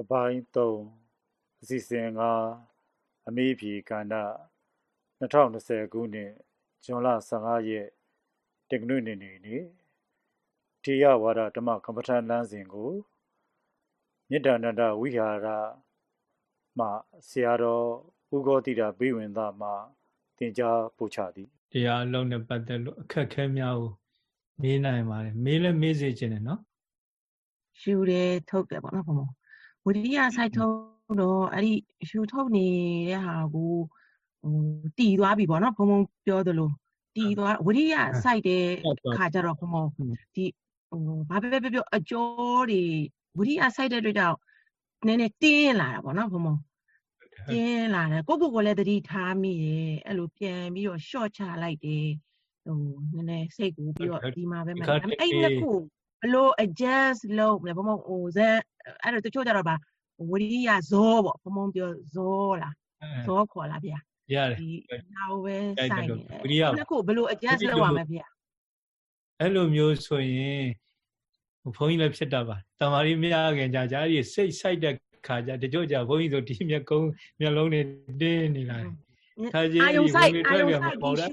အပိုင်း3အစီအစဉ်ကအမေးဖြေကဏ္ဍ2020ခုနှစ်ဇွန်လ15ရက်တက္ကနွေနေ့နေ့ထေရဝါဒဓမ္မကမ္မထလမ်းစဉ်ကိုမေတ္တာနန္ဒဝိဟာရမှဆရာတော်ဥဂောတိတာဘိဝင်သားမှသင်ကြားပို့ချသည်တရားအလုံးနဲ့ပတ်သက်လို့အခက်ခဲများကိုမေးနိုင်ပါတယ်မေးလဲမေးစေခြင်းတယ်နော်ရှူတယ်ထုတ်တယ်ပေါ့နော်ဘုံ ဝိရိယဆိုင်ထုတ်တော့အဲ့ဒီရှူထုတ်နေတဲ့ဟာကိုဟိုတည်သွားပြီပေါ့နော်ဘုံဘုံပြောသလိုတည်သွားဝိရိယဆိုင်တဲ့ခါကျတော့ဘုံဘုံဒီဟိုဘာပဲပဲပြောအကျော်တွေဝိရိယဆိုင်တဲ့အတွက်ကြောင့်နည်းနည်းတင်းလာတာပေါ့နော်ဘုံဘုံတင်းလာတယ်ကိုကိုကိုလည်းတတိထားမိတယ်အဲ့လိုပြန်ပြီးတော့ short ချလိုက်တယ်ဟိုနည်းနည်းစိတ်ကိုပြီးတော့ဒီမှာပဲမှအဲ့နှစ်ခု ဘလို့ adjust လုပ်လဲဘုံဘုံဟိုဇက်အဲ့တော့တချို့ကြတော့ဗာဝရိယဇောပေါ့ဘုံဘုံပြောဇောလားဇောခေါ်လားဗျာရတယ်ဒီနောက်ပဲစိုက်ဝရိယနှစ်ခုဘလို့ adjust လုပ်ရမလဲဗျာအဲ့လိုမျိုးဆိုရင်ဘုန်းကြီးလည်းဖြစ်တတ်ပါတမာရီမရခင်ကြာကြာအဲ့ဒီစိတ်ဆိုင်တဲ့ခါကျတချို့ကြာဘုန်းကြီးဆိုဒီမျက်ကုံးမျက်လုံးတွေတင်းနေလာတယ်ခါကြီးအာယုံဆိုင်အာယုံဆိုင်ပေါ်တယ်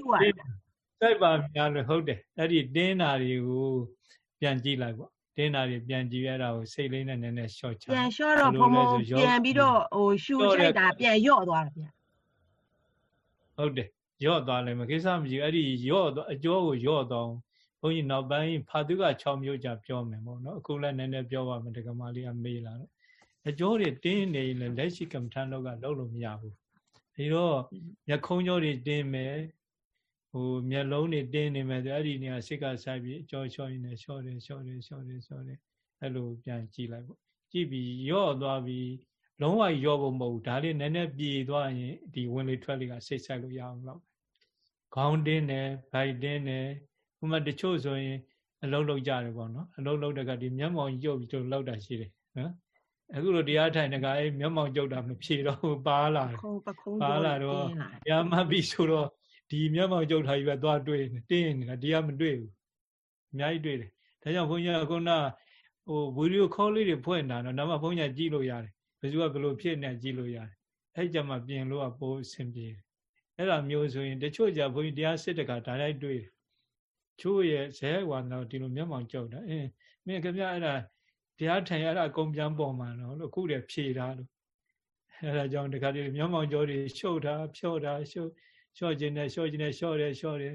စိုက်ပါများလို့ဟုတ်တယ်အဲ့ဒီတင်းတာတွေကို ပြန်ကြည့်လိုက်ပေါ့တင်းတာတွေပြန်ကြည့်ရတာကိုစိတ်လေးနဲ့နည်းနည်းရှော့ချပြန်ရှော့တော့ဘုံဘုံပြန်ပြီးတော့ဟိုရှူချိုက်တာပြန်ယော့သွားတာဗျဟုတ်တယ်ယော့သွားလည်းမကိစ္စမရှိအဲ့ဒီယော့အကျောကိုယော့သွားဘုန်းကြီးနောက်ပိုင်းဖာတုက6မျိုးကြာပြောမယ်ပေါ့နော်အခုလည်းနည်းနည်းပြောပါမယ်ဒကမာလေးကမေးလာတော့အကျောတွေတင်းနေရင်လက်ရှိကမ္မထန်တော့ကလုံးလို့မရဘူးဒီတော့မျက်ခုံးကျောတွေတင်းမယ် ဟိုမျက်လုံးတွေတင်းနေမယ်ဆိုအဲ့ဒီနေရာစိတ်ကဆိုင်ပြီးအကျော်လျှော့ရင်းနဲ့လျှော့တယ်လျှော့တယ်လျှော့တယ်လျှော့တယ်အဲ့လိုပြန်ကြည့်လိုက်ပေါ့ကြည့်ပြီးယော့သွားပြီးလုံးဝယော့ဖို့မဟုတ်ဘူးဒါလေးနည်းနည်းပြေသွားရင်ဒီဝင်လေထွက်လေကစိတ်ဆိုင်လို့ရအောင်လို့ခေါင်းတင်းတယ်ဗိုက်တင်းတယ်ဥမာတချို့ဆိုရင်အလုံးလုံးကြတယ်ပေါ့နော်အလုံးလုံးတကဒီမျက်မှောင်ကျုပ်ပြီးတော့လောက်တာရှိတယ်နော်အခုလိုတရားထိုင်တကအဲမျက်မှောင်ကျုပ်တာမဖြေတော့ပါလာတယ်ပါလာတော့တရားမှတ်ပြီးဆိုတော့ ဒီမျက်မှောင်ကျုပ်ထားကြီးပဲသွားတွေ့နေတင်းနေတာဒီကမတွေ့ဘူးအများကြီးတွေ့တယ်ဒါကြောင့်ဘုန်းကြီးကခုနဟိုဗီဒီယိုခေါ်လေးတွေဖွင့်တာတော့နောက်မှဘုန်းကြီးကြည့်လို့ရတယ်ဘယ်သူကဘယ်လိုဖြစ်နေကြည့်လို့ရတယ်အဲ့ကြမှာပြင်လို့ကပိုးအဆင်ပြေတယ်အဲ့ဒါမျိုးဆိုရင်တချို့ကြဘုန်းကြီးတရားစစ်တကဒါလိုက်တွေ့တယ်ချို့ရဲ့ဇဲဝါတော့ဒီလိုမျက်မှောင်ကျုပ်တာအင်းမင်းခင်ဗျအဲ့ဒါတရားထိုင်ရတာအကုန်ပြန်ပေါ်မှာနော်လို့အခုတည်းဖြေတာလို့အဲ့ဒါကြောင့်တခါတည်းမျက်မှောင်ကျော်တွေရှုပ်တာဖြော့တာရှုပ် လျှော့ခြင်းနဲ့လျှော့ခြင်းနဲ့လျှော့တယ်လျှော့တယ်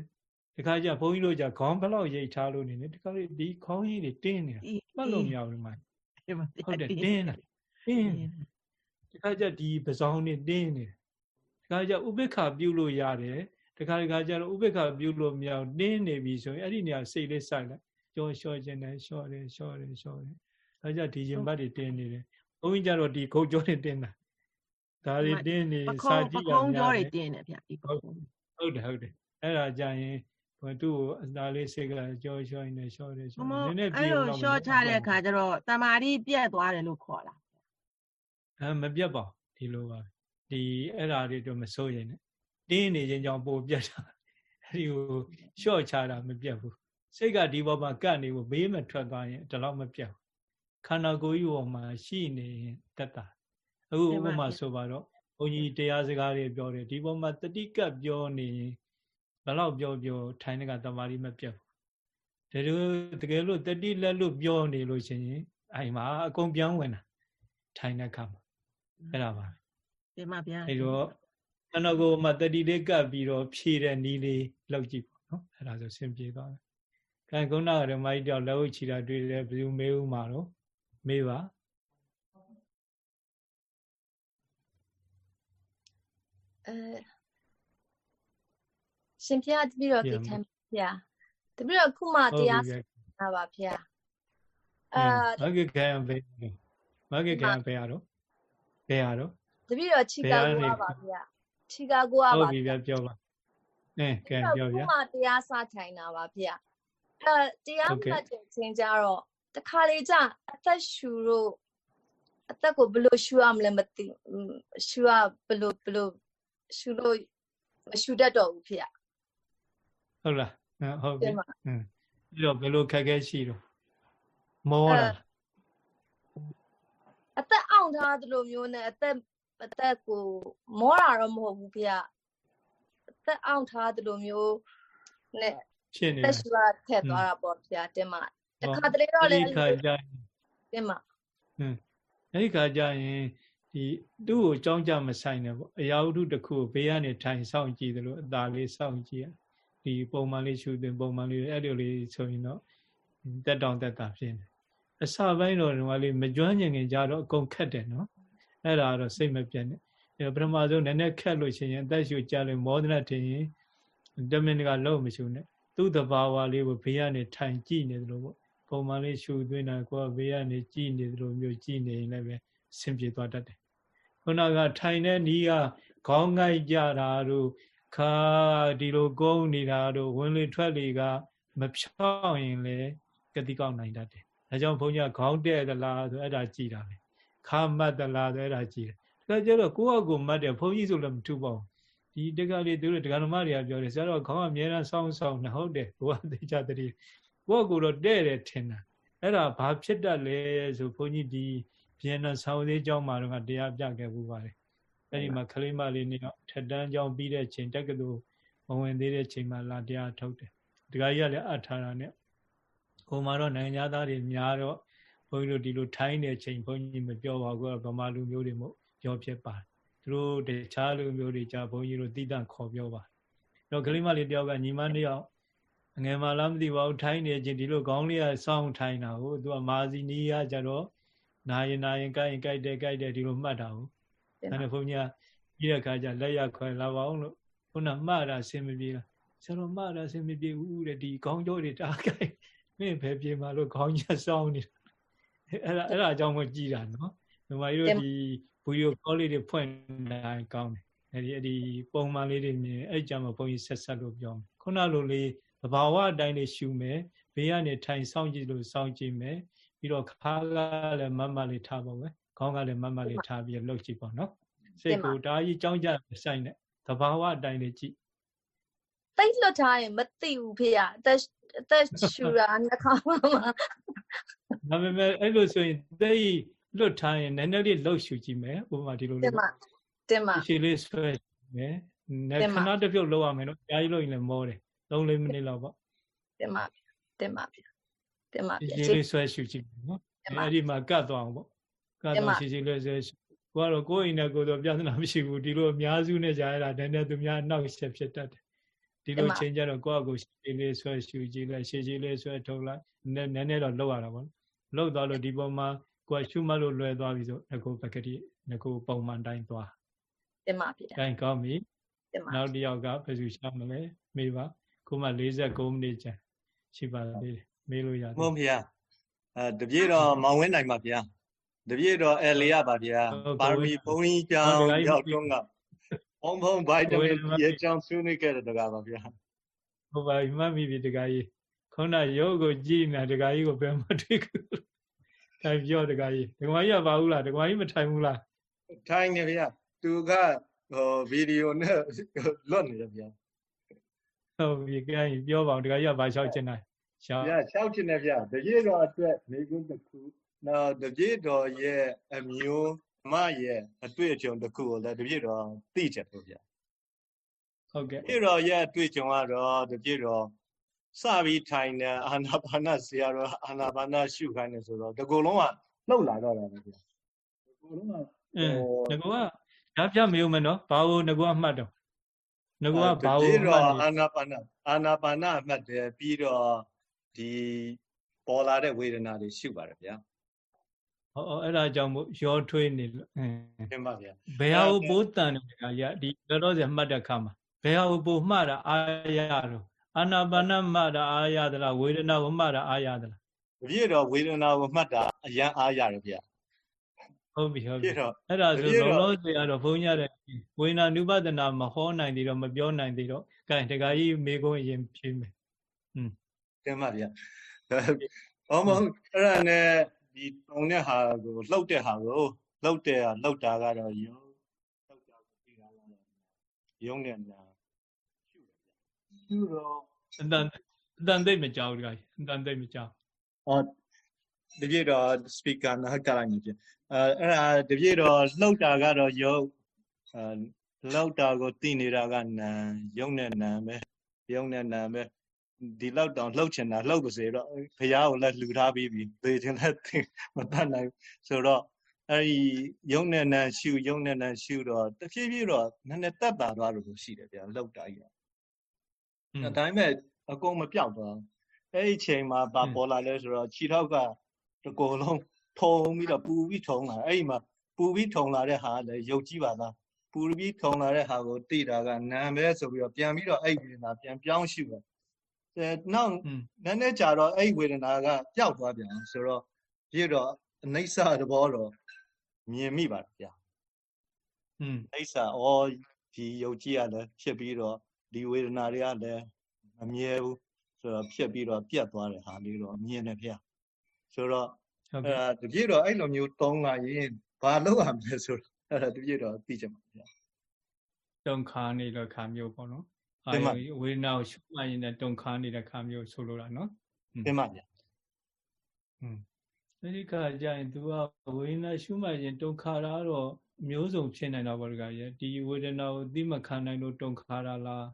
ဒီခါကျဘုန်းကြီးတို့じゃခေါင်းဘလောက်ရိတ်ထားလို့နေနေဒီခါလေးဒီခေါင်းကြီးတွေတင်းနေတာမှတ်လို့မရဘူးဒီမှာဟုတ်တယ်တင်းတာတင်းဒီခါကျဒီပဇောင်းတွေတင်းနေတယ်ဒီခါကျဥပိ္ပခပြုလို့ရတယ်ဒီခါဒီခါကျတော့ဥပိ္ပခပြုလို့မရဘူးတင်းနေပြီဆိုရင်အဲ့ဒီနေရာစိတ်လေးစိုက်လိုက်ကြောလျှော့ခြင်းနဲ့လျှော့တယ်လျှော့တယ်လျှော့တယ်ဒါကြဒီရင်ဘတ်တွေတင်းနေတယ်ဘုန်းကြီးကျတော့ဒီခုတ်ကြောတွေတင်းတာ ဒါတွေတင်းနေစာကြည့်ရများတယ်ပကုံးကြောတွေတင်းနေဗျဒီဟုတ်ဟုတ်တယ်ဟုတ်တယ်အဲ့ဒါကြရင်ဘသူ့ကိုအသာလေးစိတ်ကကြောလျှော့နေလျှော့တယ်လျှော့နည်းနည်းပြေတော့လျှော့ချတဲ့အခါကျတော့တမာတိပြက်သွားတယ်လို့ခေါ်လာအဲမပြတ်ပါဒီလိုပါဒီအဲ့ဓာတွေတော့မစိုးရင်နဲ့တင်းနေခြင်းကြောင့်ပိုပြတ်တာအဲ့ဒီကိုလျှော့ချတာမပြတ်ဘူးစိတ်ကဒီဘောမှာကတ်နေဖို့ဘေးမထွက်သွားရင်ဒီလောက်မပြတ်ဘူးခန္ဓာကိုယ်ကြီးပေါ်မှာရှိနေရင်တက်တာ အခုဥပမာဆိုပါတော့ဘုန်းကြီးတရားစကားတွေပြောတယ်ဒီပေါ်မှာတတိကပ်ပြောနေရင်ဘယ်တော့ပြောပြောထိုင်တဲ့ကတမာရီမပြတ်ဘူးဒါလိုတကယ်လို့တတိလက်လို့ပြောနေလို့ရှိရင်အိမ်မှာအကုန်ပြောင်းဝင်တာထိုင်တဲ့ခါမှာအဲ့ဒါပါဒီမှာဗျာအဲ့တော့ခန္ဓာကိုယ်မှာတတိလေးကပ်ပြီးတော့ဖြည့်တဲ့နီးလေးလောက်ကြည့်ပေါ့နော်အဲ့ဒါဆိုဆင်ပြေသွားတယ်။ခံကုဏရမိုက်တော့လက်ဝှချီတာတွေ့တယ်ဘယ်သူမေးဦးမှာတော့မေးပါ အဲရှင်ဖျားတပည့်တော်ဒီခံဖျားတပည့်တော်ခုမှတရားနာပါဖျားအဲမဂ္ဂကံဘေးမဂ္ဂကံဘေးရတော့ဘေးရတော့တပည့်တော်ချီကာကိုပါဖျားချီကာကိုပါဟုတ်ပြီဗျပြောပါအဲကဲပြောဗျခုမှတရားစထိုင်တာပါဖျားအဲတရားမှတ်တဲ့ချင်းကြတော့တခါလေကြအသက်ရှူလို့အသက်ကိုဘယ်လိုရှူရမလဲမသိရှူရဘယ်လိုဘယ်လို ရှူလို့မရှူတတ်တော့ဘူးဖေ။ဟုတ်လား။ဟုတ်ပြီ။ဟင်းပြီးတော့ဘယ်လိုခက်ခဲရှိတော့မောတာအသက်အောင်င်းထားသလိုမျိုးနဲ့အသက်အသက်ကိုမောတာတော့မဟုတ်ဘူးဖေအသက်အောင်ထားသလိုမျိုးနဲ့ဖြစ်နေတတယ်က်ရှူကထည့်သွားတာပေါ့ဖေတင်မတခါတလေတော့အဲ့လေဒီခါကျရင်တင်မအဲ့ဒီခါကျရင် ဒီသူ့ကိုကြောင်းကြမဆိုင်နဲ့ပေါ့အရာဝတ္ထုတစ်ခုကိုဘေးကနေထိုင်ဆောင်ကြည့်တယ်လို့အသာလေးဆောင်ကြည့်ရဒီပုံမှန်လေးရှုသွင်းပုံမှန်လေးအဲ့လိုလေးဆိုရင်တော့တက်တောင်တက်တာဖြစ်နေအစပိုင်းတော့ဒီမှာလေးမကျွမ်းကျင်ခင်ကြတော့အကုန်ခက်တယ်နော်အဲ့ဒါတော့စိတ်မပြတ်နဲ့အဲ့ပထမဆုံးနည်းနည်းခက်လို့ရှိရင်အသက်ရှူကြလို့မောဒနာထင်ရင်တမင်တကလုံးမရှူနဲ့သူ့တဘာဝလေးကိုဘေးကနေထိုင်ကြည့်နေတယ်လို့ပေါ့ပုံမှန်လေးရှူသွင်းတာကိုယ်ကဘေးကနေကြည့်နေတယ်လို့မျိုးကြည့်နေရင်လည်းပဲအဆင်ပြေသွားတတ်တယ် ခုနကထိုင်တဲ့နီးကခေါင်းငိုက်ကြတာတို့ခါဒီလိုကုန်းနေတာတို့ဝင်လေထွက်လေကမဖြောင်းရင်လေကတိကောက်နိုင်တတ်တယ်ဒါကြောင့်ဘုန်းကြီးကခေါင်းတဲ့သလားဆိုအဲ့ဒါကြည်တာပဲခါမတ်သလားဆိုအဲ့ဒါကြည်တယ်ဒါကြတော့ကိုယ့်အကူမတ်တယ်ဘုန်းကြီးဆိုလည်းမထူပါဘူးဒီတက္ကလေးသူတို့ဒကာဓမ္မတွေကပြောတယ်ဆရာတော်ခေါင်းအမြဲတမ်းစောင်းစောင်းနေဟုတ်တယ်ဘုရားသိချတည်းကိုယ့်အကူတော့တဲ့တယ်ထင်တာအဲ့ဒါဘာဖြစ်တတ်လဲဆိုဘုန်းကြီးဒီ ဗီယက်နမ်ဆောင်းသေးကျောင်းမှာတော့တရားပြခဲ့ဘူးပါတယ်အဲ့ဒီမှာခလေးမလေးနေတော့ထက်တန်းကျောင်းပြီးတဲ့ချိန်တက္ကသိုလ်မဝင်သေးတဲ့ချိန်မှာလာတရားထုတ်တယ်ဒကာကြီးကလည်းအပ်ထားတာနဲ့ဟိုမှာတော့နိုင်ငံသားတွေများတော့ဘုန်းကြီးတို့ဒီလိုထိုင်းတဲ့ချိန်ဘုန်းကြီးမပြောပါဘူးကဗမာလူမျိုးတွေမို့ပြောဖြစ်ပါတယ်သူတို့တခြားလူမျိုးတွေကြာဘုန်းကြီးတို့တိတန့်ခေါ်ပြောပါတော့ကလေးမလေးတယောက်ကညီမနှစ်ယောက်အငယ်မလားမသိပါဘူးထိုင်းနေချင်းဒီလိုခေါင်းလေးကစောင်းထိုင်းတာကိုသူကမာစီနီးရကြတော့ နာရင်နာရင်ကြိုက်ရင်ကြိုက်တယ်ကြိုက်တယ်ဒီလိုမှတ်တာကိုအဲ့ဒါဘုန်းကြီးကပြီးတဲ့အခါကျလက်ရခွဲလာပါအောင်လို့ခုနမှတ်တာအဆင်မပြေလားဆရာတော်မှတ်တာအဆင်မပြေဘူးတဲ့ဒီခေါင်းကြောတွေတားကြိုက်မင်းပဲပြေမှာလို့ခေါင်းကြီးစောင်းနေတာအဲ့ဒါအဲ့ဒါအကြောင်းကိုကြည်တာနော်ဒီမှာတို့ဒီဗီဒီယိုကောလေးတွေဖွင့်တိုင်းကောင်းတယ်အဲ့ဒီအဲ့ဒီပုံမှန်လေးတွေမြင်အဲ့ကြမှာဘုန်းကြီးဆက်ဆက်လို့ပြောမယ်ခုနလိုလေးသဘာဝအတိုင်းလေးရှုမယ်ဘေးကနေထိုင်ဆောင်ကြည့်လို့ဆောင်ကြည့်မယ် ပြီးတော့ခါကလည်းမတ်မတ်လေးထားပါမယ်ခေါင်းကလည်းမတ်မတ်လေးထားပြီးလှုပ်ကြည့်ပါနော်စိတ်ကိုဒါကြီးကြောင်းကြဆိုင်တဲ့သဘာဝအတိုင်းလေးကြည့်တိတ်လွတ်ထားရင်မသိဘူးဖေအသက်အသက်ရှူတာနှခါမှမှာဒါပေမဲ့အဲ့လိုဆိုရင်သိလွတ်ထားရင်နည်းနည်းလေးလှုပ်ရှူကြည့်မယ်ဥပမာဒီလိုတလေးင်မတင်မရှည်လေးဆွဲမယ်နည်းခဏတစ်ပြုတ်လောက်ရမယ်နော်အများကြီးလို့ရင်လည်းမောတယ်3လေးမိနစ်လောက်ပေါ့တင်မတင်မ တင်မရှည်လေးဆွဲရှူကြည့်မယ်နော်အဲ့ဒီမှာကတ်သွားအောင်ပေါ့ကတ်သွားရှည်ရှည်လေးဆွဲကိုကတော့ကိုယ်အိမ်နဲ့ကိုယ်တော့ပြဿနာမရှိဘူးဒီလိုအများစုနဲ့ကြားရတာနည်းနည်းသူများနောက်ချက်ဖြစ်တတ်တယ်ဒီလိုချင်းကြတော့ကိုယ့်အကိုရှည်လေးဆွဲရှူကြည့်လိုက်ရှည်ရှည်လေးဆွဲထုတ်လိုက်နည်းနည်းတော့လောက်ရတာပေါ့လောက်သွားလို့ဒီပုံမှာကိုယ်ရှုမှတ်လို့လွယ်သွားပြီဆိုငကိုပကတိငကိုပုံမှန်တိုင်းသွားတင်မဖေတိုင်းကောင်းပြီတင်မနောက်တစ်ယောက်ကဘယ်သူရှာမလဲမေးပါခုမှ49မိနစ်ကြာရှိပါသေးတယ် မေးလို့ရတယ်မုံဖေအဲတပြည့်တော့မောင်ဝင်းနိုင်ပါဗျာတပြည့်တော့အဲလေးရပါဗျာပါရမီဘုန်းကြီးကြောင့်ရောက်တော့ကဘုံဘုံဗိုက်တမင်ရဲ့ကြောင့်ဆွေးနွေးခဲ့တဲ့တကားပါဗျာဟုတ်ပါပြီမှတ်မိပြီတခါကြီးခုနရုပ်ကိုကြည့်နေတခါကြီးကိုဘယ်မှတွေ့ဘူးဒါပြောတခါကြီးဒကမကြီးကပါဘူးလားဒကမကြီးမထိုင်ဘူးလားထိုင်းနေဗျာသူကဟိုဗီဒီယိုနဲ့လွတ်နေတယ်ဗျာဟုတ်ပြီကြိုင်းပြောပါအောင်တခါကြီးကဘာလျှောက်ချင်တာရှော က်ဗျာရှောက်ချင်တယ်ဗျာတပြည့်တော့အတွက်နေကုန်းတစ်ခုနောက်တပြည့်တော်ရဲ့အမျိုးမရဲ့အတွေ့အကြုံတစ်ခုကိုလည်းတပြည့်တော်သိချင်တယ်ဗျာဟုတ်ကဲ့ပြည့်တော်ရဲ့အတွေ့အကြုံကတော့တပြည့်တော်စပြီးထိုင်တဲ့အာနာပါနဆရာတော်အာနာပါနရှုခိုင်းနေဆိုတော့ဒီကုလုံးကလှုပ်လာတော့တာပဲဗျာဒီကုလုံးကအင်းငကောကဓာတ်ပြမေးဦးမယ်နော်ဘာလို့ငကောကအမှတ်တော့ငကောကဘာတပြလို့ည့်အမှတော်တ်အာနာပါနအာနာပါနအမှတ်တယ်ပြီးတော့ ဒီပေါ်လာတဲ့ဝေဒနာတွေရှုပါတယ်ဗျာဟောအဲ့ဒါကြောင့်မို့ရောထွေးနေလို့အင်းသင်ပါဗျာဘယ်ဟာကိုပိုးတန်တယ်ကရဒီလောလောဆယ်မှတ်တဲ့အခါမှာဘယ်ဟာကိုပိုးမှတ်တာအာရတော့အာနာပါနမှတ်တာအာရသလားဝေဒနာကိုမှတ်တာအာရသလားတပြည့်တော်ဝေဒနာကိုမှတ်တာအရန်အားရတယ်ဗျာဟုတ်ပြီဟုတ်ပြပြီည့်တော်အဲ့ဒါဆိုတပည့်တော်လောလောဆယ်ကတော့ဘုန်းကြီးရတဲ့ဝေဒနာနုပဒနာမဟောနိုင်သေးတော့မပြောနိုင်သေးတော့ကဲတခါကြီးမေကုန်းအရင်ဖြေမယ် သင်ပါဗျာဟောမဟုတ်အဲ့ဒါနဲ့ဒီတုံတဲ့ဟာကိုလှုပ်တဲ့ဟာကိုလှုပ်တဲ့ဟာလှုပ်တာကတော့ယုံလှုပ်တာကိုသိတာလားယုံနဲ့နာရှုတယ်ဗျာရှုတော့အတန်အတန်သိပ်မကြောက်တခါကြီးအတန်သိပ်မကြောက်အော်တပြည့်တော့ speaker နားကလိုက်နေပြအဲအဲ့ဒါတပြည့်တော့လှုပ်တာကတော့ယုတ်အဲလှုပ်တာကိုသိနေတာကနာယုံနဲ့နာပဲယုံနဲ့နာပဲ ဒီလောက်တောင်လှုပ်ချင်တာလှုပ်ပါစေတော့ဘုရားကိုလည်းလှူထားပြီးပြီသေချင်လည်းမတတ်နိုင်ဆိုတော့အဲ့ဒီယုံနဲ့နာရှုယုံနဲ့နာရှုတော့တဖြည်းဖြည်းတော့နည်းနည်းတက်တာသွားလို့ရှိတယ်ဗျာလှုပ်တာကြီးဒါဒါပေမဲ့အကုန်မပြောက်သွားအဲ့ဒီချိန်မှာပါပေါ်လာလဲဆိုတော့ခြေထောက်ကတကောလုံးထုံပြီးတော့ပူပြီးထုံလာအဲ့ဒီမှာပူပြီးထုံလာတဲ့ဟာလည်းရုပ်ကြီးပါလားပူပြီးထုံလာတဲ့ဟာကိုသိတာကနာပဲဆိုပြီးတော့ပြန်ပြီးတော့အဲ့ဒီဝေဒနာပြန်ပြောင်းရှုတယ်အဲ နောက်နည်းနည်းကြာတော့အဲ့ဒီဝေဒနာကပျောက်သွားပြန်ဆိုတော့ပြည့်တော့အနိစ္စသဘောတော့မြင်မိပါတယ်ဗျာอืมအိဆာဩဒီယုတ်ကြီးကလည်းဖြစ်ပြီးတော့ဒီဝေဒနာတွေကလည်းမမြဲဘူးဆိုတော့ဖြစ်ပြီးတော့ပြတ်သွားတဲ့ဟာလေးတော့မြင်တယ်ဗျာဆိုတော့အဲတပြည့်တော့အဲ့လိုမျိုးတုံးလာရင်ဘာလုပ်ရမလဲဆိုတော့အဲ့ဒါတပြည့်တော့သိချင်ပါဗျာတုံခါနေတဲ့ခါမျိုးပေါ့နော် အာဝေဒနာကိုရှုမှတ်ရင်လည်းတုံခါနေတဲ့ခါမျိုးဆိုလိုတာနော်တင်ပါဗျာอืมအဲဒီခါကျရင် तू ကဝေဒနာရှုမှတ်ရင်တုံခါတာတော့မျိုးစုံဖြစ်နိုင်တာပေါ့ကရဲ့ဒီဝေဒနာကိုသိမခံနိုင်လို့တုံခါတာလား